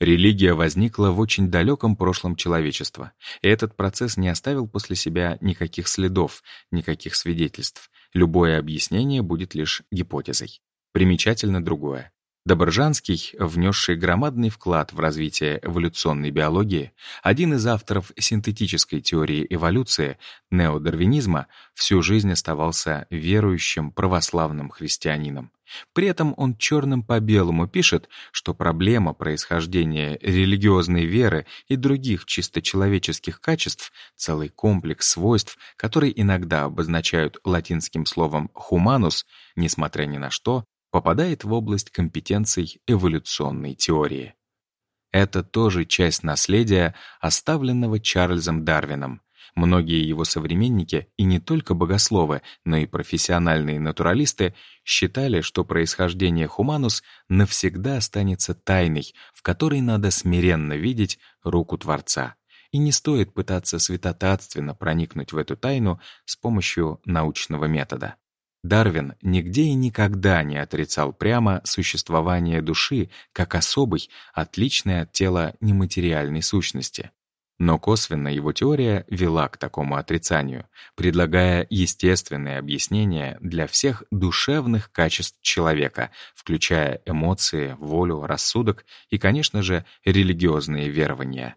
Религия возникла в очень далеком прошлом человечества, и этот процесс не оставил после себя никаких следов, никаких свидетельств. Любое объяснение будет лишь гипотезой. Примечательно другое. Добржанский, внесший громадный вклад в развитие эволюционной биологии, один из авторов синтетической теории эволюции, неодарвинизма, всю жизнь оставался верующим православным христианином. При этом он черным по белому пишет, что проблема происхождения религиозной веры и других чисто человеческих качеств, целый комплекс свойств, который иногда обозначают латинским словом «humanus», несмотря ни на что, попадает в область компетенций эволюционной теории. Это тоже часть наследия, оставленного Чарльзом Дарвином. Многие его современники, и не только богословы, но и профессиональные натуралисты, считали, что происхождение хуманус навсегда останется тайной, в которой надо смиренно видеть руку Творца. И не стоит пытаться святотатственно проникнуть в эту тайну с помощью научного метода. Дарвин нигде и никогда не отрицал прямо существование души как особой, отличной от тела нематериальной сущности. Но косвенно его теория вела к такому отрицанию, предлагая естественные объяснения для всех душевных качеств человека, включая эмоции, волю, рассудок и, конечно же, религиозные верования.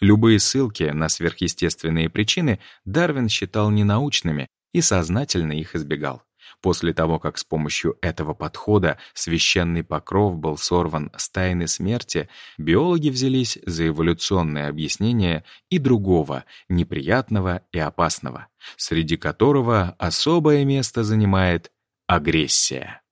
Любые ссылки на сверхъестественные причины Дарвин считал ненаучными и сознательно их избегал. После того, как с помощью этого подхода священный покров был сорван с тайны смерти, биологи взялись за эволюционное объяснение и другого, неприятного и опасного, среди которого особое место занимает агрессия.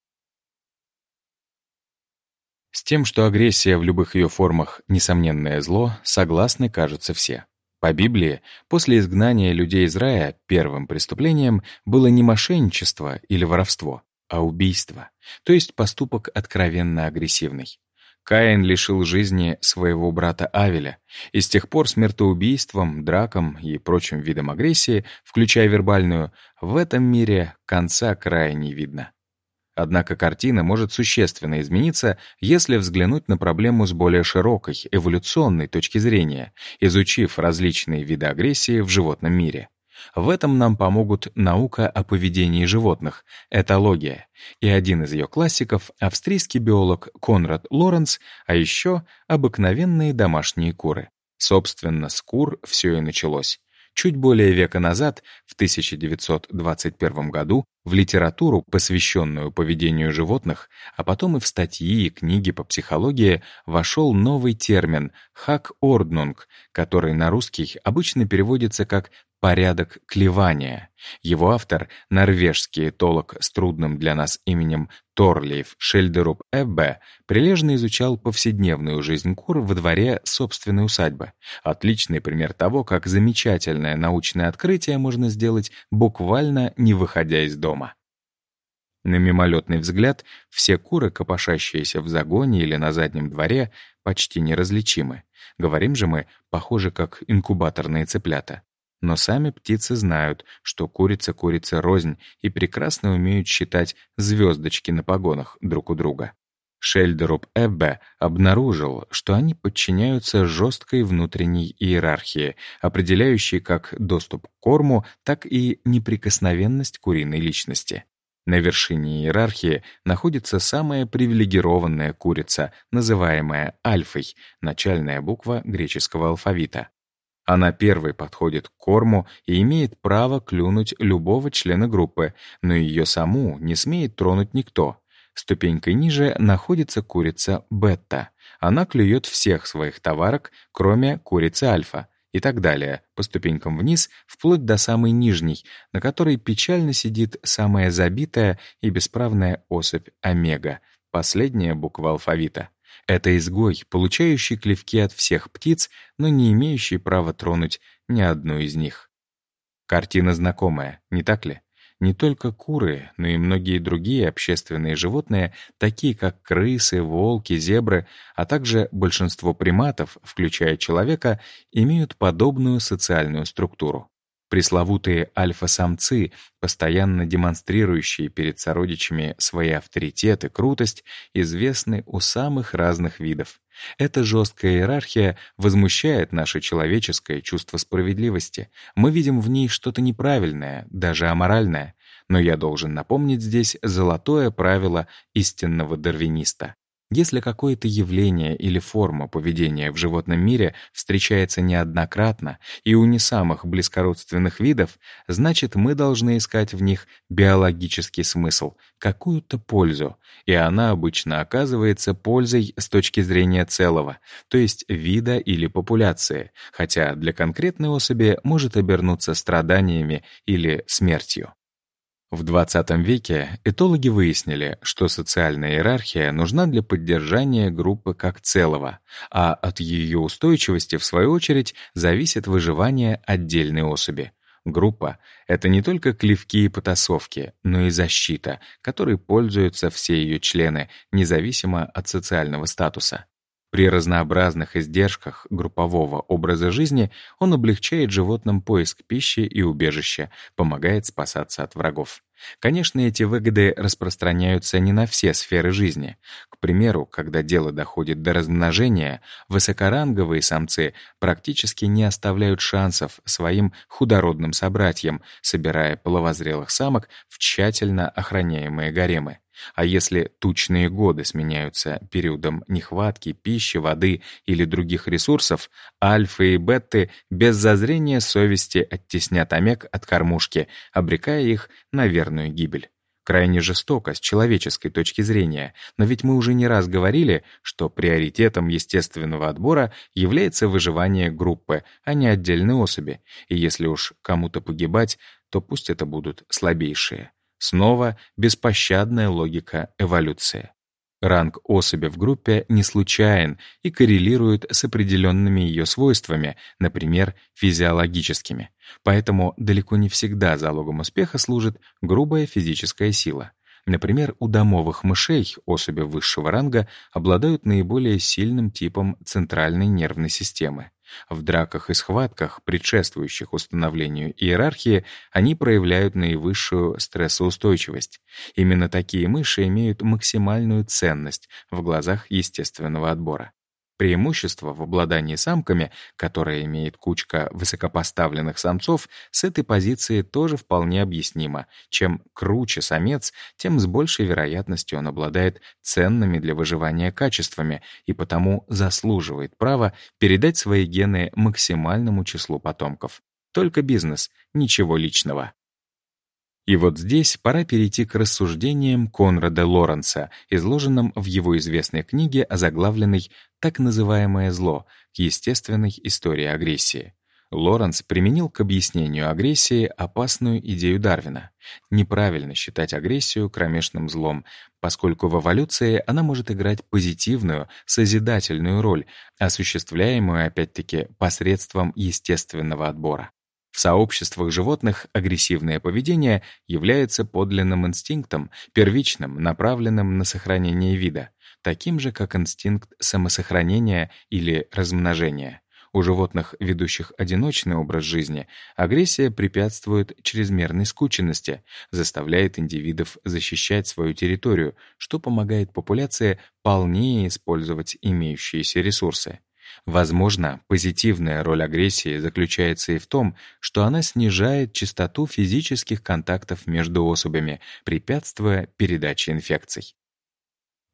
С тем, что агрессия в любых ее формах — несомненное зло, согласны, кажутся все. По Библии, после изгнания людей из рая первым преступлением было не мошенничество или воровство, а убийство, то есть поступок откровенно агрессивный. Каин лишил жизни своего брата Авеля, и с тех пор смертоубийством, дракам и прочим видам агрессии, включая вербальную, в этом мире конца края не видно. Однако картина может существенно измениться, если взглянуть на проблему с более широкой, эволюционной точки зрения, изучив различные виды агрессии в животном мире. В этом нам помогут наука о поведении животных, этология, и один из ее классиков — австрийский биолог Конрад Лоренц, а еще обыкновенные домашние куры. Собственно, с кур все и началось. Чуть более века назад, в 1921 году, в литературу, посвященную поведению животных, а потом и в статьи и книги по психологии, вошел новый термин «хак-орднунг», который на русский обычно переводится как «порядок клевания». Его автор, норвежский этолог с трудным для нас именем Торлейф Шельдеруп Эббе, прилежно изучал повседневную жизнь кур во дворе собственной усадьбы. Отличный пример того, как замечательное научное открытие можно сделать буквально не выходя из дома. На мимолетный взгляд все куры, копошащиеся в загоне или на заднем дворе, почти неразличимы. Говорим же мы, похоже, как инкубаторные цыплята. Но сами птицы знают, что курица-курица рознь и прекрасно умеют считать звездочки на погонах друг у друга. Шельдеруп Эббе обнаружил, что они подчиняются жесткой внутренней иерархии, определяющей как доступ к корму, так и неприкосновенность куриной личности. На вершине иерархии находится самая привилегированная курица, называемая альфой, начальная буква греческого алфавита. Она первой подходит к корму и имеет право клюнуть любого члена группы, но ее саму не смеет тронуть никто. Ступенькой ниже находится курица бетта. Она клюет всех своих товарок, кроме курицы альфа, и так далее, по ступенькам вниз, вплоть до самой нижней, на которой печально сидит самая забитая и бесправная особь омега, последняя буква алфавита. Это изгой, получающий клевки от всех птиц, но не имеющий права тронуть ни одну из них. Картина знакомая, не так ли? Не только куры, но и многие другие общественные животные, такие как крысы, волки, зебры, а также большинство приматов, включая человека, имеют подобную социальную структуру. Пресловутые альфа-самцы, постоянно демонстрирующие перед сородичами свои авторитет и крутость, известны у самых разных видов. Эта жесткая иерархия возмущает наше человеческое чувство справедливости. Мы видим в ней что-то неправильное, даже аморальное. Но я должен напомнить здесь золотое правило истинного дарвиниста. Если какое-то явление или форма поведения в животном мире встречается неоднократно и у не самых близкородственных видов, значит, мы должны искать в них биологический смысл, какую-то пользу, и она обычно оказывается пользой с точки зрения целого, то есть вида или популяции, хотя для конкретной особи может обернуться страданиями или смертью. В XX веке этологи выяснили, что социальная иерархия нужна для поддержания группы как целого, а от ее устойчивости, в свою очередь, зависит выживание отдельной особи. Группа — это не только клевки и потасовки, но и защита, которой пользуются все ее члены, независимо от социального статуса. При разнообразных издержках группового образа жизни он облегчает животным поиск пищи и убежища, помогает спасаться от врагов. Конечно, эти выгоды распространяются не на все сферы жизни. К примеру, когда дело доходит до размножения, высокоранговые самцы практически не оставляют шансов своим худородным собратьям, собирая половозрелых самок в тщательно охраняемые гаремы. А если тучные годы сменяются периодом нехватки пищи, воды или других ресурсов, альфы и беты без зазрения совести оттеснят омег от кормушки, обрекая их на верную гибель. Крайне жестоко с человеческой точки зрения, но ведь мы уже не раз говорили, что приоритетом естественного отбора является выживание группы, а не отдельной особи, и если уж кому-то погибать, то пусть это будут слабейшие. Снова беспощадная логика эволюции. Ранг особи в группе не случайен и коррелирует с определенными ее свойствами, например, физиологическими. Поэтому далеко не всегда залогом успеха служит грубая физическая сила. Например, у домовых мышей особи высшего ранга обладают наиболее сильным типом центральной нервной системы. В драках и схватках, предшествующих установлению иерархии, они проявляют наивысшую стрессоустойчивость. Именно такие мыши имеют максимальную ценность в глазах естественного отбора. Преимущество в обладании самками, которое имеет кучка высокопоставленных самцов, с этой позиции тоже вполне объяснимо. Чем круче самец, тем с большей вероятностью он обладает ценными для выживания качествами и потому заслуживает права передать свои гены максимальному числу потомков. Только бизнес, ничего личного. И вот здесь пора перейти к рассуждениям Конрада Лоренса, изложенным в его известной книге, озаглавленной «Так называемое зло. К естественной истории агрессии». Лоренс применил к объяснению агрессии опасную идею Дарвина. Неправильно считать агрессию кромешным злом, поскольку в эволюции она может играть позитивную, созидательную роль, осуществляемую опять-таки посредством естественного отбора. В сообществах животных агрессивное поведение является подлинным инстинктом, первичным, направленным на сохранение вида, таким же, как инстинкт самосохранения или размножения. У животных, ведущих одиночный образ жизни, агрессия препятствует чрезмерной скученности, заставляет индивидов защищать свою территорию, что помогает популяции полнее использовать имеющиеся ресурсы. Возможно, позитивная роль агрессии заключается и в том, что она снижает частоту физических контактов между особями, препятствуя передаче инфекций.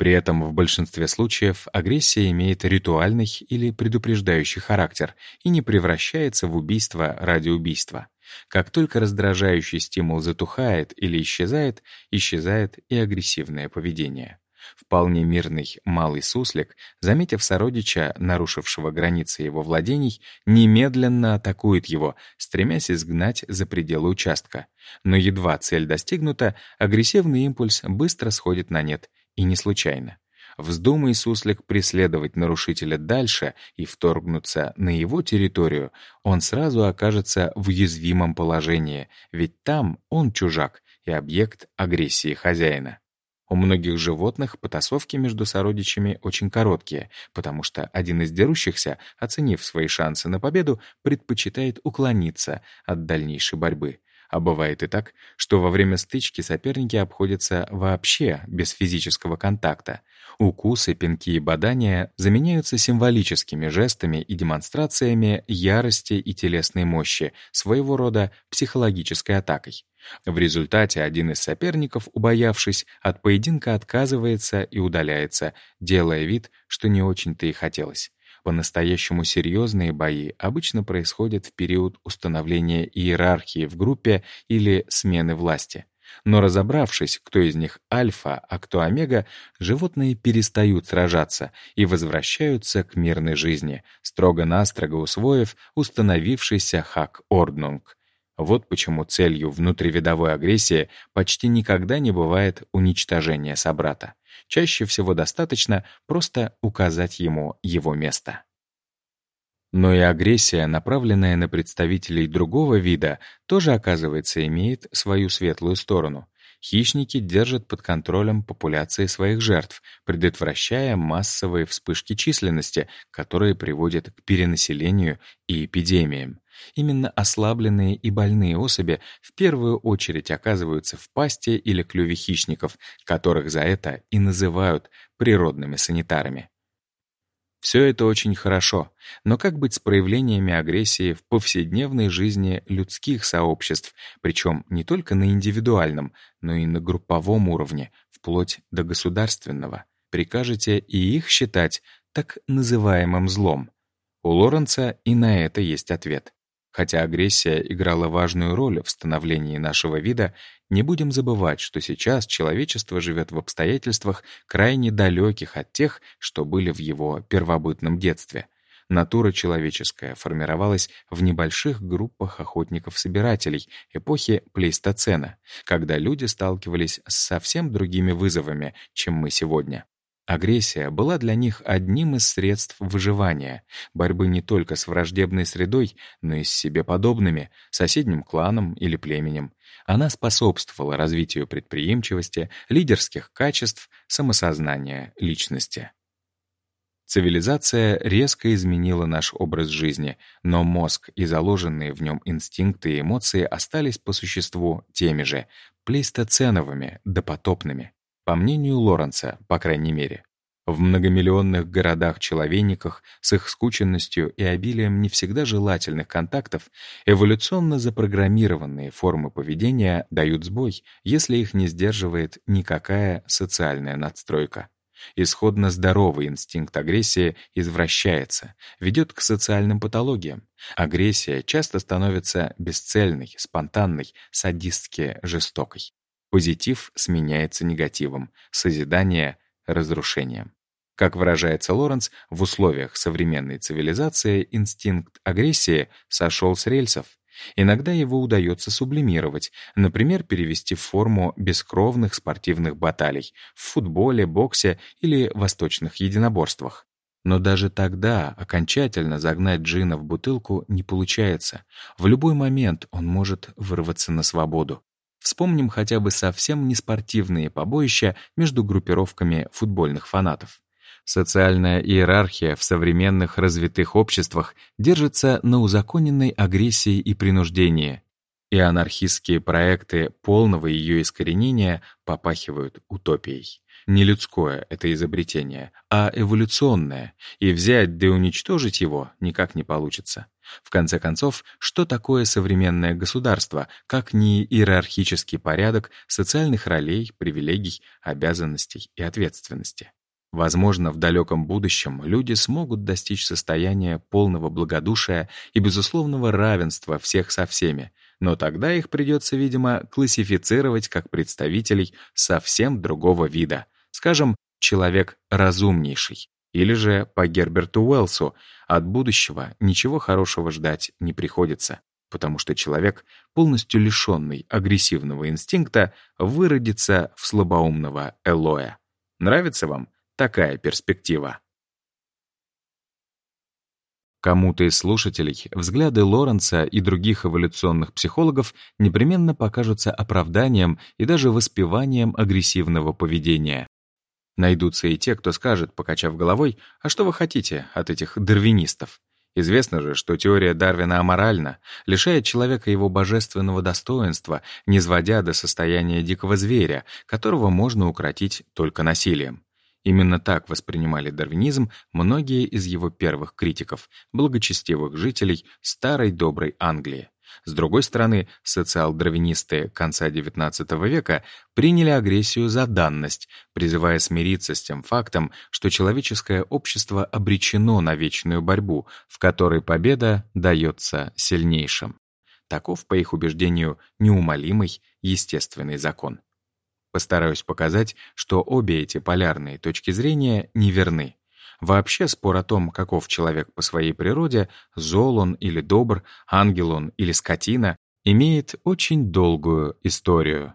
При этом в большинстве случаев агрессия имеет ритуальный или предупреждающий характер и не превращается в убийство ради убийства. Как только раздражающий стимул затухает или исчезает, исчезает и агрессивное поведение. Вполне мирный малый суслик, заметив сородича, нарушившего границы его владений, немедленно атакует его, стремясь изгнать за пределы участка. Но едва цель достигнута, агрессивный импульс быстро сходит на нет, и не случайно. Вздумай суслик преследовать нарушителя дальше и вторгнуться на его территорию, он сразу окажется в уязвимом положении, ведь там он чужак и объект агрессии хозяина. У многих животных потасовки между сородичами очень короткие, потому что один из дерущихся, оценив свои шансы на победу, предпочитает уклониться от дальнейшей борьбы. А бывает и так, что во время стычки соперники обходятся вообще без физического контакта. Укусы, пинки и бадания заменяются символическими жестами и демонстрациями ярости и телесной мощи, своего рода психологической атакой. В результате один из соперников, убоявшись, от поединка отказывается и удаляется, делая вид, что не очень-то и хотелось. По-настоящему серьезные бои обычно происходят в период установления иерархии в группе или смены власти. Но разобравшись, кто из них альфа, а кто омега, животные перестают сражаться и возвращаются к мирной жизни, строго-настрого усвоив установившийся хак-орднунг. Вот почему целью внутривидовой агрессии почти никогда не бывает уничтожение собрата. Чаще всего достаточно просто указать ему его место. Но и агрессия, направленная на представителей другого вида, тоже, оказывается, имеет свою светлую сторону. Хищники держат под контролем популяции своих жертв, предотвращая массовые вспышки численности, которые приводят к перенаселению и эпидемиям. Именно ослабленные и больные особи в первую очередь оказываются в пасти или клюве хищников, которых за это и называют природными санитарами. Все это очень хорошо, но как быть с проявлениями агрессии в повседневной жизни людских сообществ, причем не только на индивидуальном, но и на групповом уровне, вплоть до государственного? Прикажете и их считать так называемым злом? У Лоренца и на это есть ответ. Хотя агрессия играла важную роль в становлении нашего вида, не будем забывать, что сейчас человечество живет в обстоятельствах крайне далеких от тех, что были в его первобытном детстве. Натура человеческая формировалась в небольших группах охотников-собирателей эпохи Плейстоцена, когда люди сталкивались с совсем другими вызовами, чем мы сегодня. Агрессия была для них одним из средств выживания, борьбы не только с враждебной средой, но и с себе подобными, соседним кланом или племенем. Она способствовала развитию предприимчивости, лидерских качеств, самосознания личности. Цивилизация резко изменила наш образ жизни, но мозг и заложенные в нем инстинкты и эмоции остались по существу теми же, плейстоценовыми, допотопными. По мнению Лоренца, по крайней мере. В многомиллионных городах-человейниках с их скученностью и обилием не всегда желательных контактов эволюционно запрограммированные формы поведения дают сбой, если их не сдерживает никакая социальная надстройка. Исходно здоровый инстинкт агрессии извращается, ведет к социальным патологиям. Агрессия часто становится бесцельной, спонтанной, садистски жестокой. Позитив сменяется негативом, созидание — разрушением. Как выражается Лоренц, в условиях современной цивилизации инстинкт агрессии сошел с рельсов, Иногда его удается сублимировать, например, перевести в форму бескровных спортивных баталий в футболе, боксе или восточных единоборствах. Но даже тогда окончательно загнать джина в бутылку не получается. В любой момент он может вырваться на свободу. Вспомним хотя бы совсем неспортивные побоища между группировками футбольных фанатов. Социальная иерархия в современных развитых обществах держится на узаконенной агрессии и принуждении, и анархистские проекты полного ее искоренения попахивают утопией. Не людское это изобретение, а эволюционное, и взять да уничтожить его никак не получится. В конце концов, что такое современное государство, как не иерархический порядок социальных ролей, привилегий, обязанностей и ответственности? Возможно, в далеком будущем люди смогут достичь состояния полного благодушия и безусловного равенства всех со всеми, но тогда их придется, видимо, классифицировать как представителей совсем другого вида, скажем, человек разумнейший. Или же, по Герберту Уэллсу, от будущего ничего хорошего ждать не приходится, потому что человек, полностью лишенный агрессивного инстинкта, выродится в слабоумного Элоя. Нравится вам? такая перспектива. Кому-то из слушателей взгляды Лоренца и других эволюционных психологов непременно покажутся оправданием и даже воспеванием агрессивного поведения. Найдутся и те, кто скажет, покачав головой, «А что вы хотите от этих дарвинистов?» Известно же, что теория Дарвина аморальна, лишает человека его божественного достоинства, не сводя до состояния дикого зверя, которого можно укротить только насилием. Именно так воспринимали дарвинизм многие из его первых критиков, благочестивых жителей старой доброй Англии. С другой стороны, социал-дарвинисты конца XIX века приняли агрессию за данность, призывая смириться с тем фактом, что человеческое общество обречено на вечную борьбу, в которой победа дается сильнейшим. Таков, по их убеждению, неумолимый естественный закон. Постараюсь показать, что обе эти полярные точки зрения неверны. Вообще спор о том, каков человек по своей природе, зол он или добр, ангел он или скотина, имеет очень долгую историю.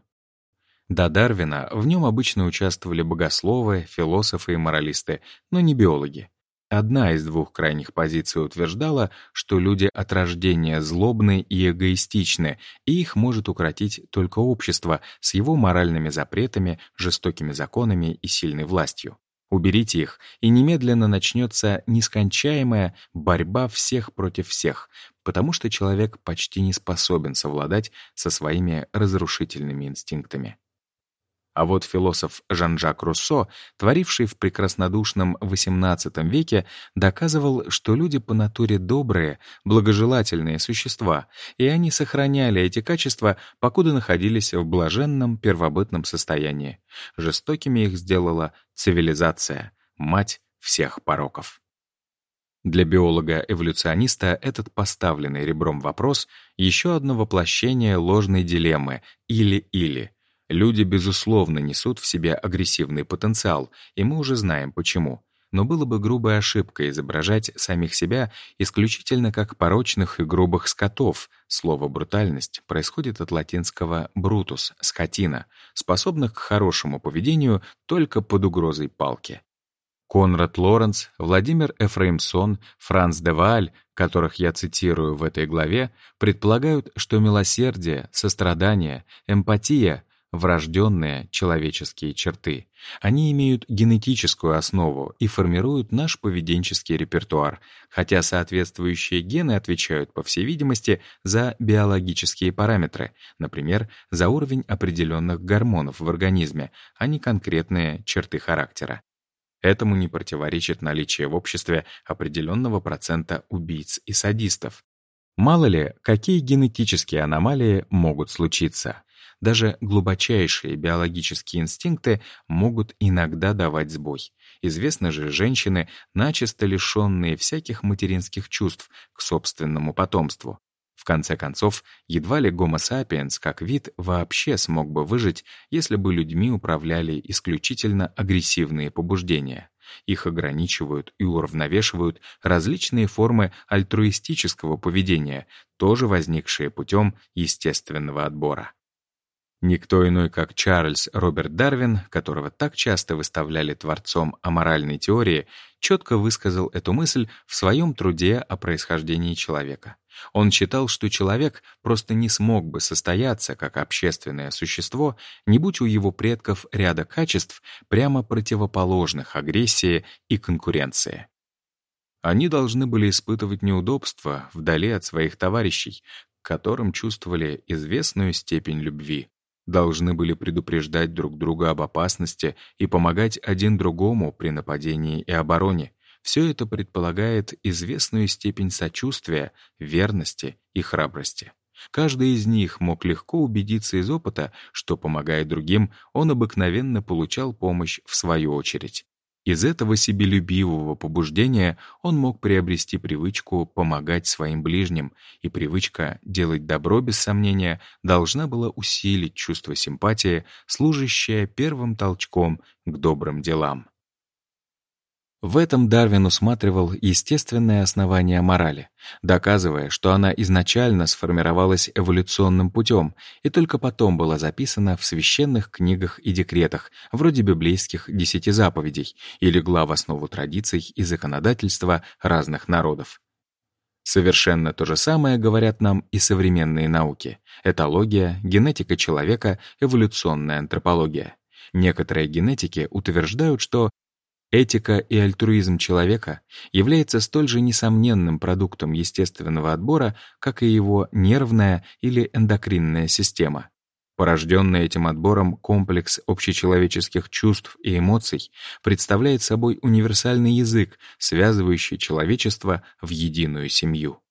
До Дарвина в нем обычно участвовали богословы, философы и моралисты, но не биологи. Одна из двух крайних позиций утверждала, что люди от рождения злобны и эгоистичны, и их может укротить только общество с его моральными запретами, жестокими законами и сильной властью. Уберите их, и немедленно начнется нескончаемая борьба всех против всех, потому что человек почти не способен совладать со своими разрушительными инстинктами. А вот философ Жан-Жак Руссо, творивший в прекраснодушном XVIII веке, доказывал, что люди по натуре добрые, благожелательные существа, и они сохраняли эти качества, покуда находились в блаженном первобытном состоянии. Жестокими их сделала цивилизация, мать всех пороков. Для биолога-эволюциониста этот поставленный ребром вопрос — еще одно воплощение ложной дилеммы «или-или», Люди, безусловно, несут в себе агрессивный потенциал, и мы уже знаем почему. Но было бы грубой ошибкой изображать самих себя исключительно как порочных и грубых скотов. Слово «брутальность» происходит от латинского «brutus» — скотина, способных к хорошему поведению только под угрозой палки. Конрад Лоренц, Владимир Эфраимсон, Франц де Вааль, которых я цитирую в этой главе, предполагают, что милосердие, сострадание, эмпатия — врожденные человеческие черты. Они имеют генетическую основу и формируют наш поведенческий репертуар, хотя соответствующие гены отвечают, по всей видимости, за биологические параметры, например, за уровень определенных гормонов в организме, а не конкретные черты характера. Этому не противоречит наличие в обществе определенного процента убийц и садистов. Мало ли, какие генетические аномалии могут случиться. Даже глубочайшие биологические инстинкты могут иногда давать сбой. Известно же, женщины, начисто лишенные всяких материнских чувств к собственному потомству. В конце концов, едва ли Homo sapiens как вид вообще смог бы выжить, если бы людьми управляли исключительно агрессивные побуждения. Их ограничивают и уравновешивают различные формы альтруистического поведения, тоже возникшие путем естественного отбора. Никто иной, как Чарльз Роберт Дарвин, которого так часто выставляли творцом аморальной теории, четко высказал эту мысль в своем труде о происхождении человека. Он считал, что человек просто не смог бы состояться как общественное существо, не будь у его предков ряда качеств, прямо противоположных агрессии и конкуренции. Они должны были испытывать неудобства вдали от своих товарищей, к которым чувствовали известную степень любви должны были предупреждать друг друга об опасности и помогать один другому при нападении и обороне. Все это предполагает известную степень сочувствия, верности и храбрости. Каждый из них мог легко убедиться из опыта, что, помогая другим, он обыкновенно получал помощь в свою очередь. Из этого себелюбивого побуждения он мог приобрести привычку помогать своим ближним, и привычка делать добро без сомнения должна была усилить чувство симпатии, служащее первым толчком к добрым делам. В этом Дарвин усматривал естественное основание морали, доказывая, что она изначально сформировалась эволюционным путем и только потом была записана в священных книгах и декретах, вроде библейских десяти заповедей, и легла в основу традиций и законодательства разных народов. Совершенно то же самое говорят нам и современные науки — этология, генетика человека, эволюционная антропология. Некоторые генетики утверждают, что Этика и альтруизм человека является столь же несомненным продуктом естественного отбора, как и его нервная или эндокринная система. Порожденный этим отбором комплекс общечеловеческих чувств и эмоций представляет собой универсальный язык, связывающий человечество в единую семью.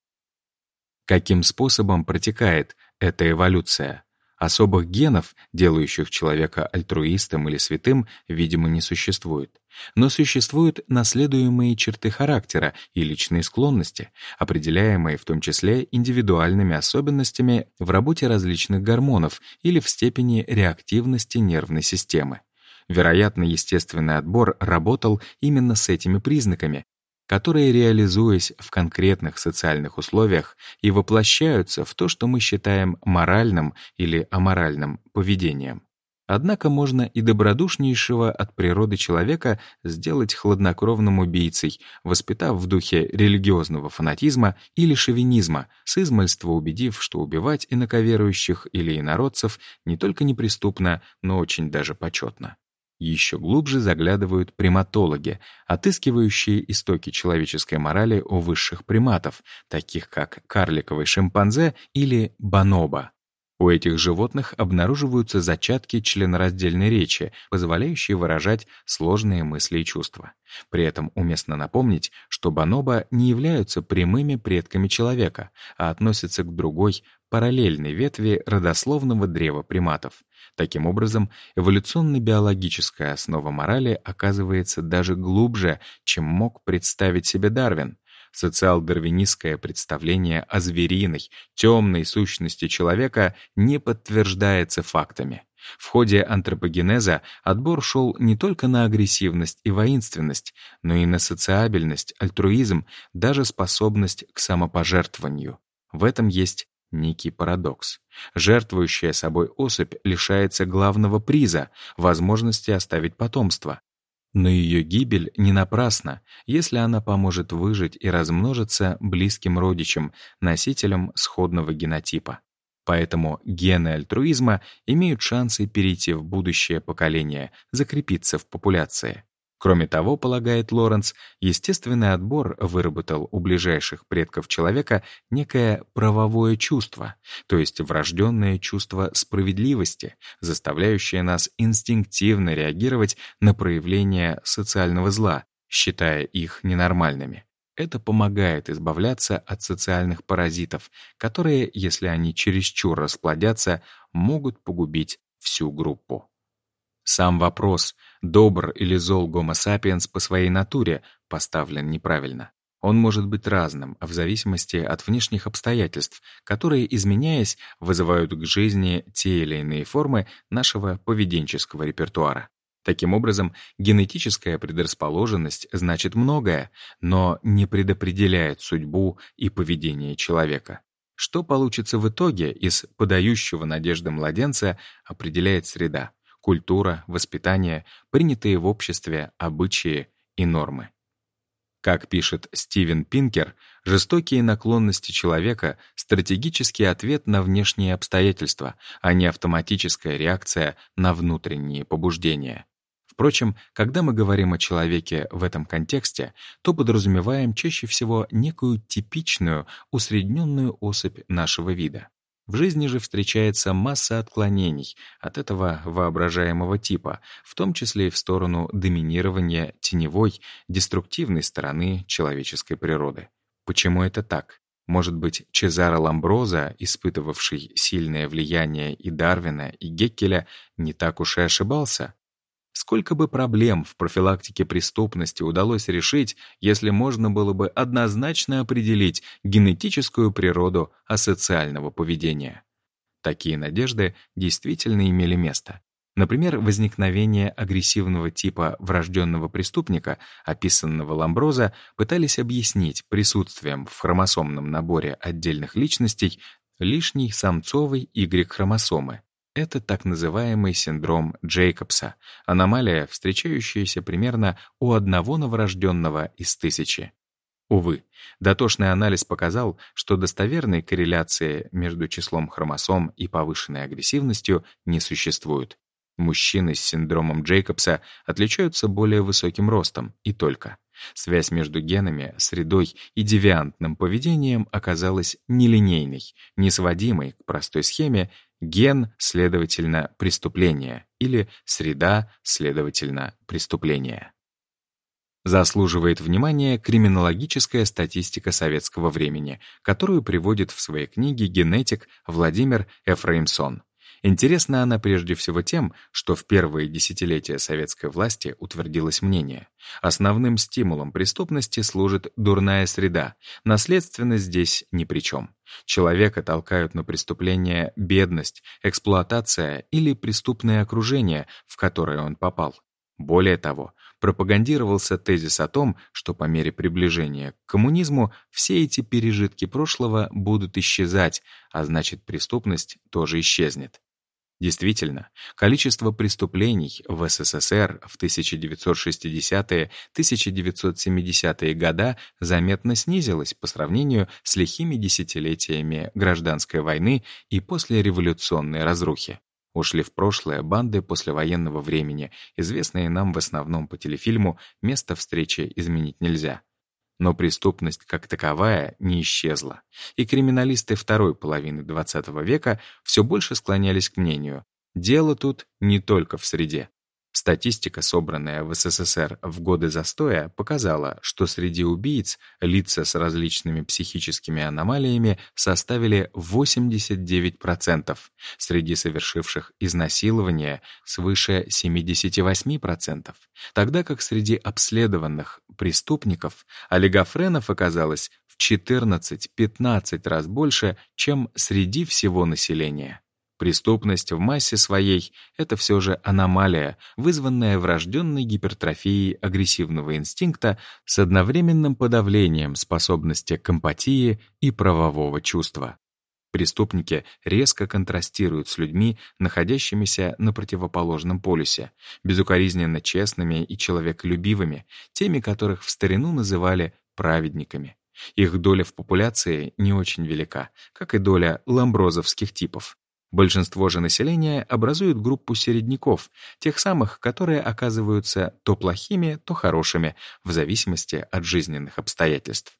Каким способом протекает эта эволюция? Особых генов, делающих человека альтруистом или святым, видимо, не существует. Но существуют наследуемые черты характера и личные склонности, определяемые в том числе индивидуальными особенностями в работе различных гормонов или в степени реактивности нервной системы. Вероятно, естественный отбор работал именно с этими признаками, которые, реализуясь в конкретных социальных условиях, и воплощаются в то, что мы считаем моральным или аморальным поведением. Однако можно и добродушнейшего от природы человека сделать хладнокровным убийцей, воспитав в духе религиозного фанатизма или шовинизма, с измальства убедив, что убивать инаковерующих или инородцев не только неприступно, но очень даже почетно. Еще глубже заглядывают приматологи, отыскивающие истоки человеческой морали у высших приматов, таких как карликовый шимпанзе или бонобо. У этих животных обнаруживаются зачатки членораздельной речи, позволяющие выражать сложные мысли и чувства. При этом уместно напомнить, что бонобо не являются прямыми предками человека, а относятся к другой, параллельной ветви родословного древа приматов. Таким образом, эволюционно-биологическая основа морали оказывается даже глубже, чем мог представить себе Дарвин. Социал-дарвинистское представление о звериной, темной сущности человека не подтверждается фактами. В ходе антропогенеза отбор шел не только на агрессивность и воинственность, но и на социабельность, альтруизм, даже способность к самопожертвованию. В этом есть некий парадокс. Жертвующая собой особь лишается главного приза — возможности оставить потомство. Но ее гибель не напрасна, если она поможет выжить и размножиться близким родичам, носителям сходного генотипа. Поэтому гены альтруизма имеют шансы перейти в будущее поколение, закрепиться в популяции. Кроме того, полагает Лоренц, естественный отбор выработал у ближайших предков человека некое правовое чувство, то есть врожденное чувство справедливости, заставляющее нас инстинктивно реагировать на проявления социального зла, считая их ненормальными. Это помогает избавляться от социальных паразитов, которые, если они чересчур расплодятся, могут погубить всю группу. Сам вопрос, добр или зол гомо сапиенс по своей натуре, поставлен неправильно. Он может быть разным, в зависимости от внешних обстоятельств, которые, изменяясь, вызывают к жизни те или иные формы нашего поведенческого репертуара. Таким образом, генетическая предрасположенность значит многое, но не предопределяет судьбу и поведение человека. Что получится в итоге из подающего надежды младенца, определяет среда культура, воспитание, принятые в обществе обычаи и нормы. Как пишет Стивен Пинкер, жестокие наклонности человека — стратегический ответ на внешние обстоятельства, а не автоматическая реакция на внутренние побуждения. Впрочем, когда мы говорим о человеке в этом контексте, то подразумеваем чаще всего некую типичную, усредненную особь нашего вида. В жизни же встречается масса отклонений от этого воображаемого типа, в том числе и в сторону доминирования теневой, деструктивной стороны человеческой природы. Почему это так? Может быть, Чезаро Ламброза, испытывавший сильное влияние и Дарвина, и Геккеля, не так уж и ошибался? Сколько бы проблем в профилактике преступности удалось решить, если можно было бы однозначно определить генетическую природу асоциального поведения. Такие надежды действительно имели место. Например, возникновение агрессивного типа врожденного преступника, описанного Ламброза, пытались объяснить присутствием в хромосомном наборе отдельных личностей лишней самцовой Y-хромосомы, это так называемый синдром Джейкобса, аномалия, встречающаяся примерно у одного новорожденного из тысячи. Увы, дотошный анализ показал, что достоверной корреляции между числом хромосом и повышенной агрессивностью не существует. Мужчины с синдромом Джейкобса отличаются более высоким ростом, и только. Связь между генами, средой и девиантным поведением оказалась нелинейной, несводимой к простой схеме ген, следовательно, преступление, или среда, следовательно, преступление. Заслуживает внимания криминологическая статистика советского времени, которую приводит в своей книге генетик Владимир Эфраимсон. Интересна она прежде всего тем, что в первые десятилетия советской власти утвердилось мнение. Основным стимулом преступности служит дурная среда, наследственность здесь ни при чем. Человека толкают на преступление бедность, эксплуатация или преступное окружение, в которое он попал. Более того, пропагандировался тезис о том, что по мере приближения к коммунизму все эти пережитки прошлого будут исчезать, а значит преступность тоже исчезнет. Действительно, количество преступлений в СССР в 1960-1970-е годы заметно снизилось по сравнению с лихими десятилетиями гражданской войны и послереволюционной разрухи. Ушли в прошлое банды послевоенного времени, известные нам в основном по телефильму «Место встречи изменить нельзя». Но преступность как таковая не исчезла, и криминалисты второй половины XX века все больше склонялись к мнению, дело тут не только в среде. Статистика, собранная в СССР в годы застоя, показала, что среди убийц лица с различными психическими аномалиями составили 89%, среди совершивших изнасилования свыше 78%, тогда как среди обследованных преступников олигофренов оказалось в 14-15 раз больше, чем среди всего населения. Преступность в массе своей — это все же аномалия, вызванная врожденной гипертрофией агрессивного инстинкта с одновременным подавлением способности к эмпатии и правового чувства. Преступники резко контрастируют с людьми, находящимися на противоположном полюсе, безукоризненно честными и человеколюбивыми, теми, которых в старину называли праведниками. Их доля в популяции не очень велика, как и доля ламброзовских типов. Большинство же населения образуют группу середняков, тех самых, которые оказываются то плохими, то хорошими, в зависимости от жизненных обстоятельств.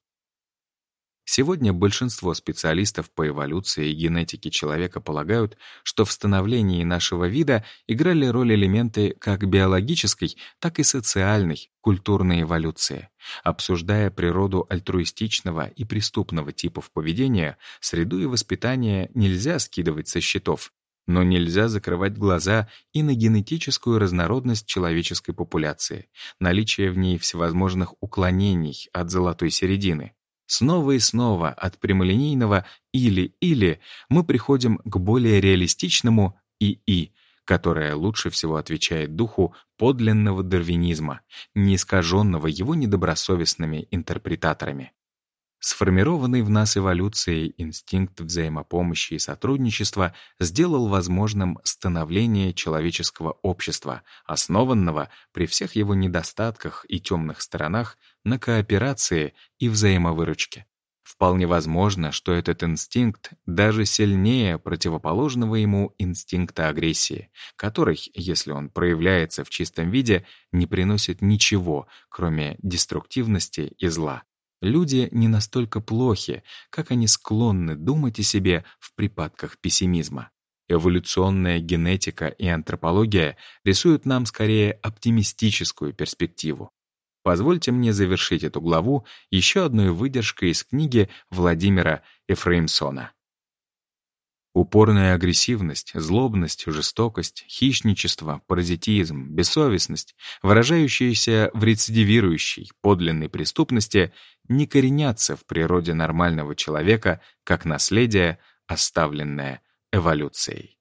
Сегодня большинство специалистов по эволюции и генетике человека полагают, что в становлении нашего вида играли роль элементы как биологической, так и социальной, культурной эволюции. Обсуждая природу альтруистичного и преступного типов поведения, среду и воспитание нельзя скидывать со счетов, но нельзя закрывать глаза и на генетическую разнородность человеческой популяции, наличие в ней всевозможных уклонений от золотой середины. Снова и снова от прямолинейного «или-или» мы приходим к более реалистичному «и-и», которое лучше всего отвечает духу подлинного дарвинизма, не искаженного его недобросовестными интерпретаторами. Сформированный в нас эволюцией инстинкт взаимопомощи и сотрудничества сделал возможным становление человеческого общества, основанного при всех его недостатках и темных сторонах на кооперации и взаимовыручке. Вполне возможно, что этот инстинкт даже сильнее противоположного ему инстинкта агрессии, который, если он проявляется в чистом виде, не приносит ничего, кроме деструктивности и зла. Люди не настолько плохи, как они склонны думать о себе в припадках пессимизма. Эволюционная генетика и антропология рисуют нам скорее оптимистическую перспективу. Позвольте мне завершить эту главу еще одной выдержкой из книги Владимира Эфраимсона. Упорная агрессивность, злобность, жестокость, хищничество, паразитизм, бессовестность, выражающиеся в рецидивирующей, подлинной преступности, не коренятся в природе нормального человека как наследие, оставленное эволюцией.